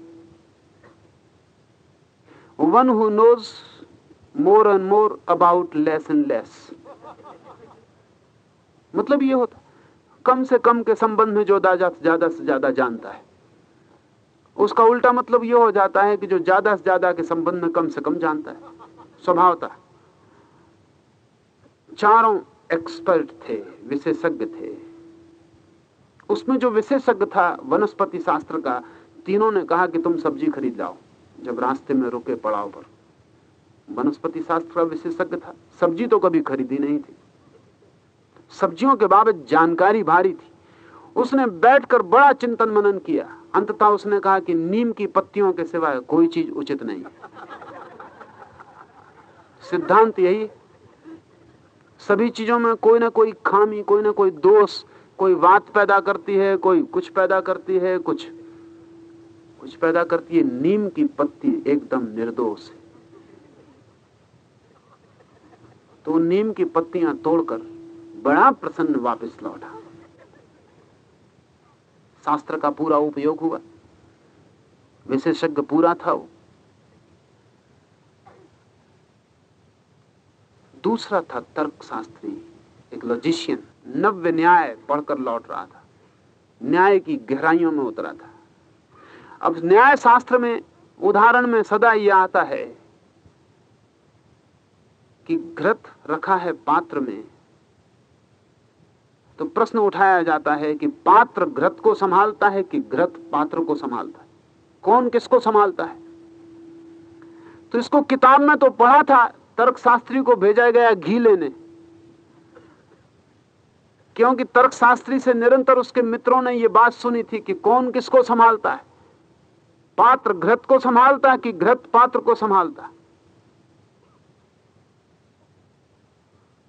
One who knows more and more about less and less मतलब ये होता कम से कम के संबंध में जो ज़्यादा से ज़्यादा जानता है। उसका उल्टा मतलब यह हो जाता है कि जो ज़्यादा से ज़्यादा के संबंध में कम से कम जानता है। स्वभावता। चारों एक्सपर्ट थे, विशेषज्ञ थे। उसमें जो विशेषज्ञ था वनस्पति शास्त्र का, तीनों ने कहा कि तुम सब्ज़ी खरीद लाओ, जब रास्ते में रुके पड़ाव पर। वनस्पति शास्त्र का विशेषज्ञ था, सब्ज़ी तो कभी खरीदी नहीं थी। सब्जियों के बाबत जानकारी भारी थी। उसने बैठकर बड़ा चिंतन मनन किया। अंततः उसने कहा कि नीम की पत्तियों के सिवाय कोई चीज़ उचित नहीं। सिद्धांत यही, सभी चीज़ों में कोई ना कोई खामी, कोई ना कोई दोष कोई बात पैदा करती है, कोई कुछ पैदा करती है, कुछ। कुछ पैदा करती है, नीम की पत्ती एकदम निर्दोष है। तो नीम की पत्तियाँ तोड़कर बड़ा प्रसन्न वापस लौटा। शास्त्र का पूरा उपयोग हुआ। विशेषज्ञ पूरा था वो। दूसरा था तर्क शास्त्री एक लॉजिशियन नव्य न्याय पढ़कर लौट रहा था। न्याय की गहराइयों में उतरा था। अब न्याय शास्त्र में, उदाहरण में सदा यह आता है कि घृत रखा है पात्र में। तो प्रश्न उठाया जाता है कि पात्र घृत को संभालता है कि घृत पात्र को संभालता है? कौन किसको संभालता है? तो इसको किताब में तो पढ़ा था, तर्कशास्त्री को भेजा गया घी लेने। क्योंकि तर्कशास्त्री से निरंतर उसके मित्रों ने यह बात सुनी थी कि कौन किसको संभालता है? पात्र घृत को संभालता है कि घृत पात्र को संभालता है?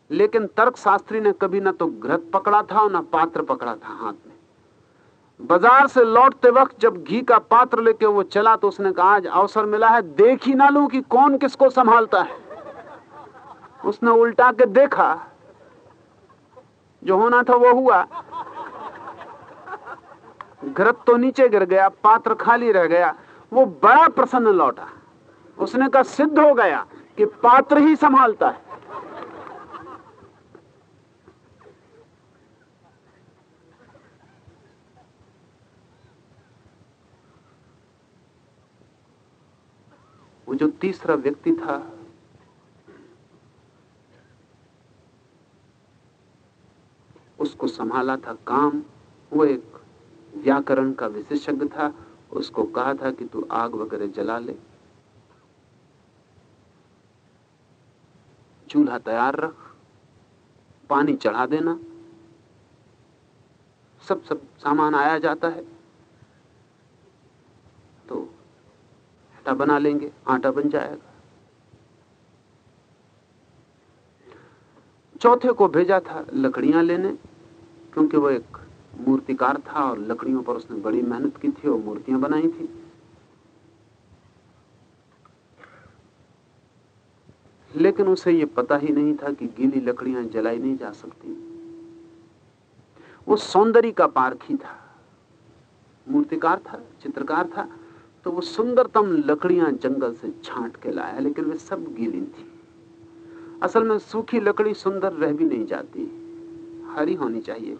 लेकिन तर्क शास्त्री ने कभी ना तो घृत पकड़ा था और ना पात्र पकड़ा था हाथ में। बाज़ार से लौटते वक्त जब घी का पात्र लेके वो चला तो उसने कहा, आज अवसर मिला है, देख ही ना लू कि कौन किसको संभालता है। उसने उल्टा के देखा जो होना था, वो हुआ। घृत तो नीचे गिर गया, पात्र खाली रह गया, वो बड़ा प्रसन्न लौटा। उसने कहा, सिद्ध हो गया कि पात्र ही संभालता है। वो जो तीसरा व्यक्ति था उसको संभाला था काम। वो एक व्याकरण का विशेषज्ञ था। उसको कहा था कि तू आग वगैरह जला ले। चूल्हा तैयार रख। पानी चढ़ा देना। सब सब सामान आया जाता है। तो आटा बना लेंगे। आटा बन जाएगा। चौथे को भेजा था लकड़ियाँ लेने। क्योंकि वो एक मूर्तिकार था और लकड़ियों पर उसने बड़ी मेहनत की थी और मूर्तियाँ बनाई थी। लेकिन उसे ये पता ही नहीं था कि गीली लकड़ियाँ जलाई नहीं जा सकती। वो सौंदर्य का पारखी था, मूर्तिकार था, चित्रकार था तो वो सुंदरतम लकड़ियाँ जंगल से छांट के लाया, लेकिन वे सब गीली थी। असल में सूखी लकड़ी सुंदर रह भी नहीं जाती। हरी होनी चाहिए।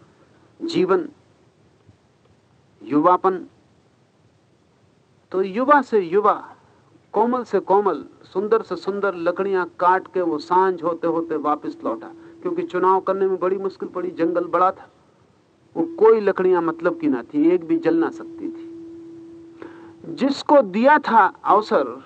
जीवन, युवापन तो युवा से युवा, कोमल से कोमल, सुंदर से सुंदर लकड़ियाँ काट के वो साँझ होते होते वापस लौटा। क्योंकि चुनाव करने में बड़ी मुश्किल पड़ी, जंगल बड़ा था। वो कोई लकड़ियाँ मतलब की ना थी, एक भी जल ना सकती थी। जिसको दिया था अवसर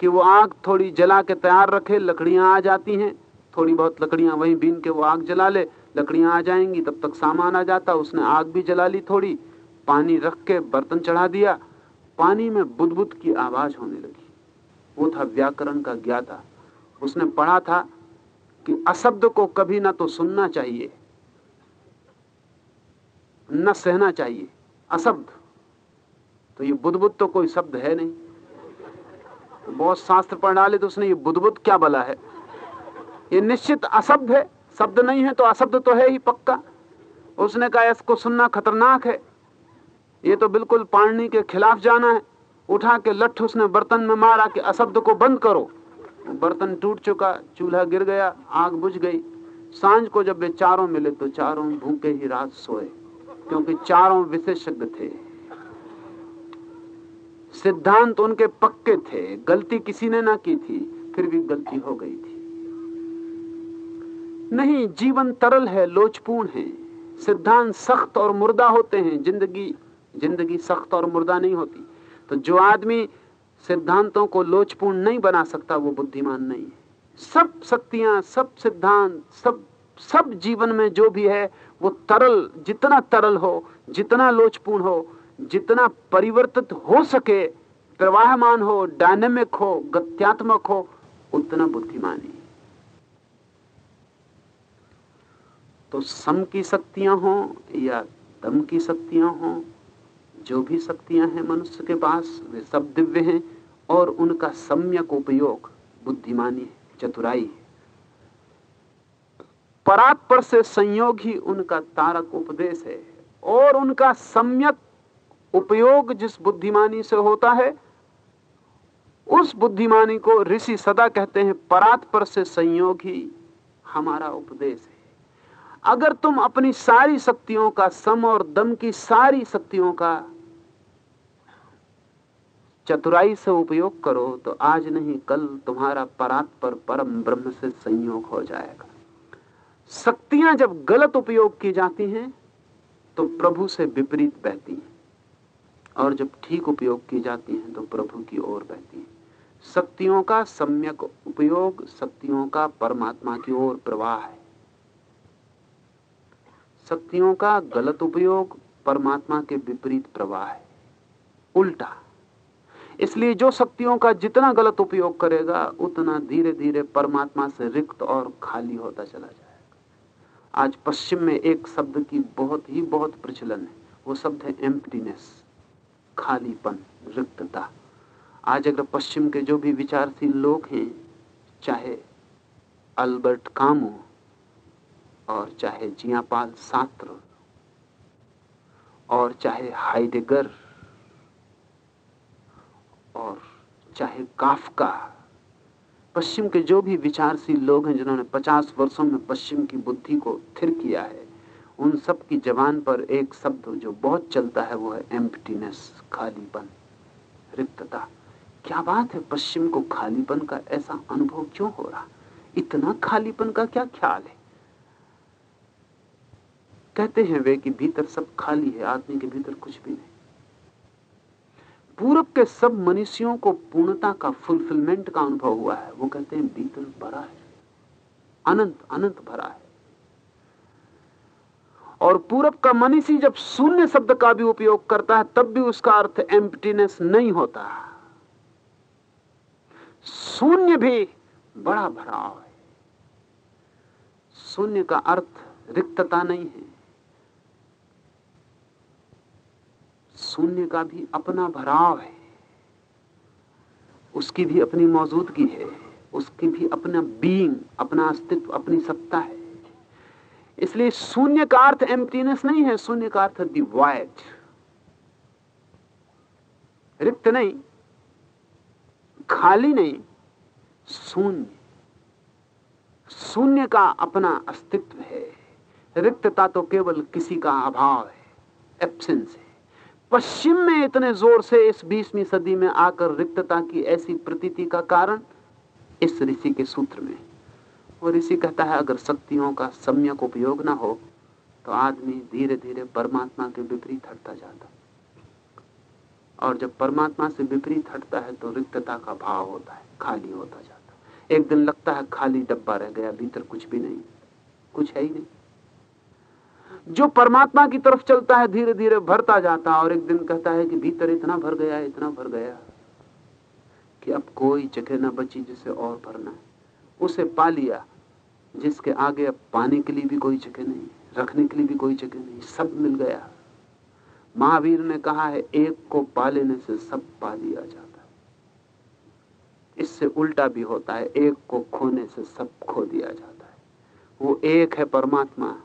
कि वो आग थोड़ी जला के तैयार रखे, लकड़ियाँ आ जाती हैं थोड़ी बहुत लकड़ियाँ वहीं बीन के वो आग जला ले, लकड़ियाँ आ जाएँगी, तब तक सामान आ जाता, उसने आग भी जला ली थोड़ी, पानी रख के बर्तन चढ़ा दिया, पानी में बुदबुद की आवाज़ होने लगी। वो था व्याकरण का ज्ञाता। उसने पढ़ा था कि अशब्द को कभी ना तो सुनना चाहिए, न सहना चाहिए अशब्द तो ये बुदबुद तो कोई शब्द है नहीं। तो बहुत शास्त्र पढ़ डाले तो उसने, ये बुदबुद क्या बला है? ये निश्चित अशब्द है। शब्द नहीं है तो अशब्द तो है ही पक्का। उसने कहा, इसको सुनना खतरनाक है। ये तो बिल्कुल पाणनी के खिलाफ जाना है। उठा के लठ उसने बर्तन में मारा कि अशब्द को बंद करो। बर्तन टूट चुका, चूल्हा गिर गया, आग बुझ गई। साँझ को जब वे चारों मिले तो चारों भूखे ही रात सोए, क्योंकि चारों विशेषज्ञ थे। सिद्धांत उनके पक्के थे। गलती किसी ने ना की थी, फिर भी गलती हो गई। नहीं, जीवन तरल है, लोचपूर्ण है। सिद्धांत सख्त और मुर्दा होते हैं। ज़िंदगी ज़िंदगी सख्त और मुर्दा नहीं होती। तो जो आदमी सिद्धांतों को लोचपूर्ण नहीं बना सकता, वो बुद्धिमान नहीं है। सब शक्तियाँ, सब सिद्धांत, सब सब जीवन में जो भी है, वो तरल, जितना तरल हो, जितना लोचपूर्ण हो, जितना परिवर्तित हो सके, प्रवाहमान हो डायनेमिक हो, गत्यात्मक हो, उतना बुद्धिमानी तो सम की शक्तियाँ हो या दम की शक्तियाँ हो, जो भी शक्तियाँ हैं मनुष्य के पास, वे सब दिव्य हैं और उनका सम्यक उपयोग बुद्धिमानी है, चतुराई है। परात्पर से संयोग ही उनका तारक उपदेश है और उनका सम्यक उपयोग जिस बुद्धिमानी से होता है, उस बुद्धिमानी को ऋषि सदा कहते हैं, परात्पर से संयोग ही हमारा उपदेश है। अगर तुम अपनी सारी शक्तियों का सम और दम की सारी शक्तियों का चतुराई से उपयोग करो तो आज नहीं, कल तुम्हारा परात्पर परम ब्रह्म से संयोग हो जाएगा। शक्तियाँ जब गलत उपयोग की जाती हैं तो प्रभु से विपरीत बहती हैं। और जब ठीक उपयोग की जाती हैं तो प्रभु की ओर बहती हैं। शक्तियों का सम्यक उपयोग, शक्तियों का परमात्मा की ओर प्रवाह है। शक्तियों का गलत उपयोग परमात्मा के विपरीत प्रवाह है। उल्टा। इसलिए जो शक्तियों का जितना गलत उपयोग करेगा, उतना धीरे धीरे परमात्मा से रिक्त और खाली होता चला जाएगा। आज पश्चिम में एक शब्द की बहुत ही बहुत प्रचलन है। वो शब्द है एम्प्टीनेस खालीपन, रिक्तता। आज अगर पश्चिम के जो भी विचारशील लोग हैं, चाहे अल्बर्ट कामो और चाहे जियापाल सात्र और चाहे हाइडेगर और चाहे काफका, पश्चिम के जो भी विचारशील लोग हैं जिन्होंने पचास वर्षों में पश्चिम की बुद्धि को थिर किया है, उन सब की जबान पर एक शब्द जो बहुत चलता है वो है एम्प्टीनेस खालीपन, रिक्तता। क्या बात है, पश्चिम को खालीपन का ऐसा अनुभव क्यों हो रहा? इतना खालीपन का क्या ख्याल है? कहते हैं वे कि भीतर सब खाली है, आदमी के भीतर कुछ भी नहीं। पूरब के सब मनुष्यों को पूर्णता का फुलफिलमेंट का अनुभव हुआ है। वो कहते हैं भीतर भरा है, अनंत अनंत भरा है। और पूरब का मनीषी जब शून्य शब्द का भी उपयोग करता है, तब भी उसका अर्थ एम्प्टीनेस नहीं होता। शून्य भी बड़ा भराव है। शून्य का अर्थ रिक्तता नहीं है। शून्य का भी अपना भराव है। उसकी भी अपनी मौजूदगी है। उसकी भी अपना बीइंग अपना अस्तित्व, अपनी सत्ता है। इसलिए शून्य का अर्थ एम्प्टीनेस नहीं है, शून्य का अर्थ डिवाइड रिक्त नहीं, खाली नहीं, शून्य। शून्य का अपना अस्तित्व है। रिक्तता तो केवल किसी का अभाव है एब्सेंस है। पश्चिम में इतने ज़ोर से इस बीसवीं सदी में आकर रिक्तता की ऐसी प्रतीति का कारण इस ऋषि के सूत्र में। और ऋषि कहता है, अगर शक्तियों का सम्यक उपयोग ना हो तो आदमी धीरे धीरे परमात्मा के विपरीत हटता जाता। और जब परमात्मा से विपरीत हटता है तो रिक्तता का भाव होता है, खाली होता जाता। एक दिन लगता है, खाली डब्बा रह गया, भीतर कुछ भी नहीं, कुछ है ही नहीं। जो परमात्मा की तरफ़ चलता है धीरे धीरे भरता जाता है और एक दिन कहता है कि भीतर इतना भर गया इतना भर गया कि अब कोई जगह ना बची जिसे और भरना है। उसे पा लिया, जिसके आगे अब पाने के लिए भी कोई जगह नहीं, रखने के लिए भी कोई जगह नहीं, सब मिल गया। महावीर ने कहा है, एक को पा लेने से सब पा लिया जाता है। इससे उल्टा भी होता है, एक को खोने से सब खो दिया जाता है। वो एक है परमात्मा।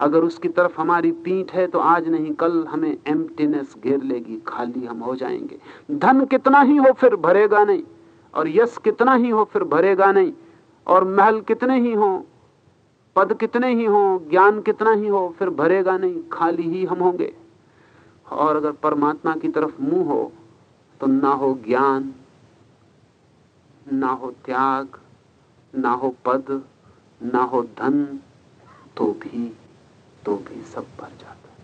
अगर उसकी तरफ़ हमारी पीठ है तो आज नहीं, कल हमें एम्प्टीनेस घेर लेगी, खाली हम हो जाएँगे। धन कितना ही हो फिर भरेगा नहीं, और यश कितना ही हो फिर भरेगा नहीं, और महल कितने ही हो, पद कितने ही हो, ज्ञान कितना ही हो फिर भरेगा नहीं, खाली ही हम होंगे। और अगर परमात्मा की तरफ़ मुँह हो तो ना हो ज्ञान, ना हो त्याग, ना हो पद, ना हो धन तो भी तो भी सब भर जाता है।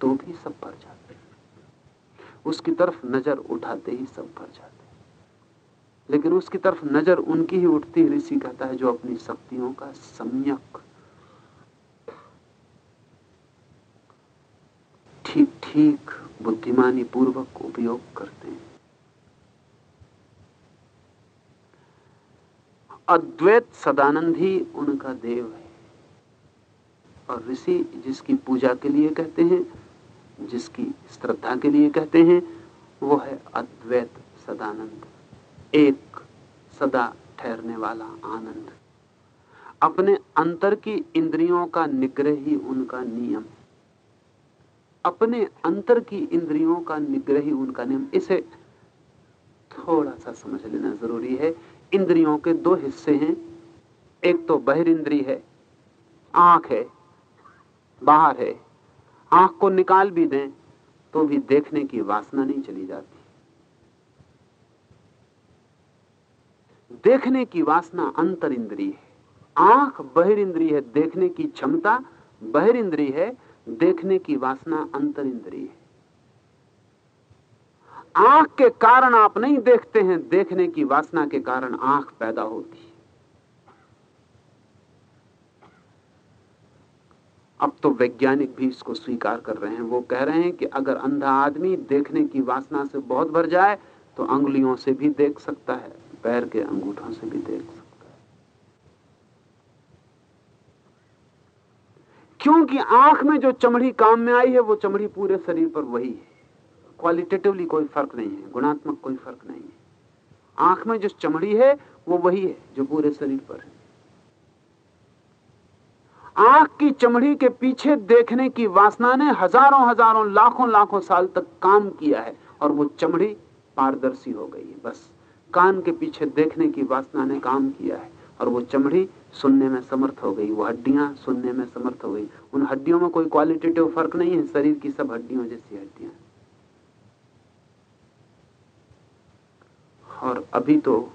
तो भी सब भर जाते उसकी तरफ़ नज़र उठाते ही सब भर जाते लेकिन उसकी तरफ़ नज़र उनकी ही उठती है। ऋषि कहता है, जो अपनी शक्तियों का सम्यक ठीक ठीक बुद्धिमानी पूर्वक उपयोग करते हैं। अद्वैत सदानंद ही उनका देव है। और ऋषि जिसकी पूजा के लिए कहते हैं, जिसकी श्रद्धा के लिए कहते हैं, वो है अद्वैत सदानंद। एक सदा ठहरने वाला आनंद। अपने अंतर की इंद्रियों का निग्रह ही उनका नियम। अपने अंतर की इंद्रियों का निग्रह ही उनका नियम। इसे थोड़ा सा समझ लेना ज़रूरी है। इंद्रियों के दो हिस्से हैं। एक तो बहिर इंद्री है। आँख है। बाहर है। आँख को निकाल भी दें तो भी देखने की वासना नहीं चली जाती। देखने की वासना अंतर इंद्री है। आँख बहिर इंद्री है, देखने की क्षमता बहिर इंद्री है, देखने की वासना अंतर इंद्री है। आँख के कारण आप नहीं देखते हैं, देखने की वासना के कारण आँख पैदा होती अब तो वैज्ञानिक भी इसको स्वीकार कर रहे हैं। वो कह रहे हैं कि अगर अंधा आदमी देखने की वासना से बहुत भर जाए तो अंगुलियों से भी देख सकता है, पैर के अंगूठों से भी देख सकता है। क्योंकि आँख में जो चमड़ी काम में आई है, वो चमड़ी पूरे शरीर पर वही है। क्वालिटेटिवली कोई फ़र्क नहीं है, गुणात्मक कोई फ़र्क नहीं है। आँख में जो चमड़ी है, वो वही है, जो पूरे शरीर पर है। आँख की चमड़ी के पीछे देखने की वासना ने हज़ारों हज़ारों लाखों लाखों साल तक काम किया है और वो चमड़ी पारदर्शी हो गई है। बस कान के पीछे देखने की वासना ने काम किया है और वो चमड़ी सुनने में समर्थ हो गई। वो हड्डियाँ सुनने में समर्थ हो गई। उन हड्डियों में कोई क्वालिटेटिव फ़र्क नहीं है। शरीर की सब हड्डियों जैसी हड्डियाँ। और अभी तो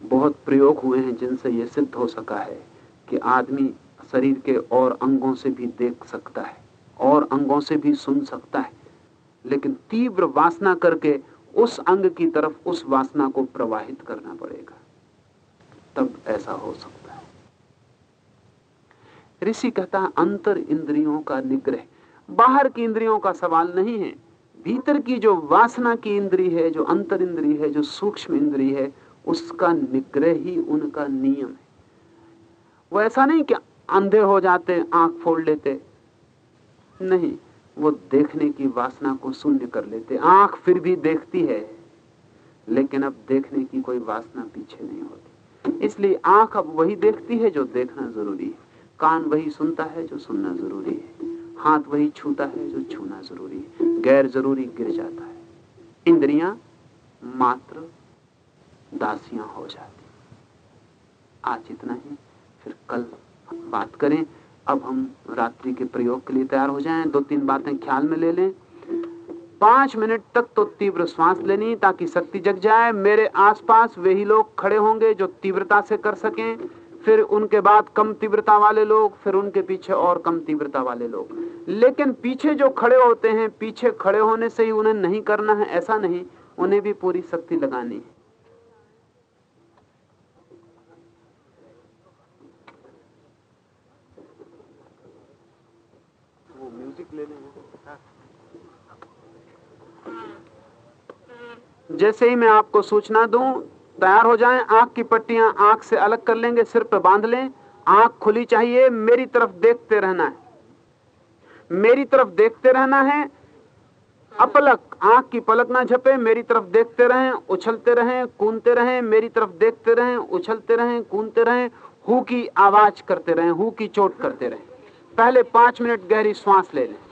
बहुत प्रयोग हुए हैं जिनसे यह सिद्ध हो सका है कि आदमी शरीर के और अंगों से भी देख सकता है, और अंगों से भी सुन सकता है। लेकिन तीव्र वासना करके उस अंग की तरफ़ उस वासना को प्रवाहित करना पड़ेगा। तब ऐसा हो सकता है। ऋषि कहता है अंतर इंद्रियों का निग्रह। बाहर की इंद्रियों का सवाल नहीं है। भीतर की जो वासना की इंद्री है, जो अंतर इंद्री है, जो सूक्ष्म इंद्री है, उसका निग्रह ही उनका नियम है। वो ऐसा नहीं कि अंधे हो जाते, आँख फोड़ लेते। नहीं, वो देखने की वासना को शून्य कर लेते। आँख फिर भी देखती है, लेकिन अब देखने की कोई वासना पीछे नहीं होती। इसलिए आँख अब वही देखती है जो देखना ज़रूरी है। कान वही सुनता है जो सुनना ज़रूरी है। हाथ वही छूता है जो छूना ज़रूरी है। गैर ज़रूरी गिर जाता है। इंद्रियाँ मात्र दासियाँ हो जाती। आज इतना ही, फिर कल बात करें, अब हम रात्रि के प्रयोग के लिए तैयार हो जाएँ। दो तीन बातें ख्याल में ले लें। पाँच मिनट तक तो तीव्र श्वास लेनी, ताकि शक्ति जग जाए। मेरे आसपास वही लोग खड़े होंगे जो तीव्रता से कर सकें। फिर उनके बाद कम तीव्रता वाले लोग, फिर उनके पीछे और कम तीव्रता वाले लोग। लेकिन पीछे जो खड़े होते हैं, पीछे खड़े होने से ही उन्हें नहीं करना है, ऐसा नहीं। उन्हें भी पूरी शक्ति लगानी है म्यूज़िक ले जैसे ही मैं आपको सूचना दूँ, तैयार हो जाएँ, आँख की पट्टियाँ आँख से अलग कर लेंगे, सिर पे बाँध लें, आँख खुली चाहिए, मेरी तरफ़ देखते रहना है। मेरी तरफ़ देखते रहना है, अपलक, आँख की पलक ना झपे, मेरी तरफ़ देखते रहें, उछलते रहें, कूदते रहें, मेरी तरफ़ देखते रहें, उछलते रहें, कूदते रहें, हु की आवाज़ करते रहें, हु की चोट करते रहें। पहले पाँच मिनट गहरी श्वास ले लें।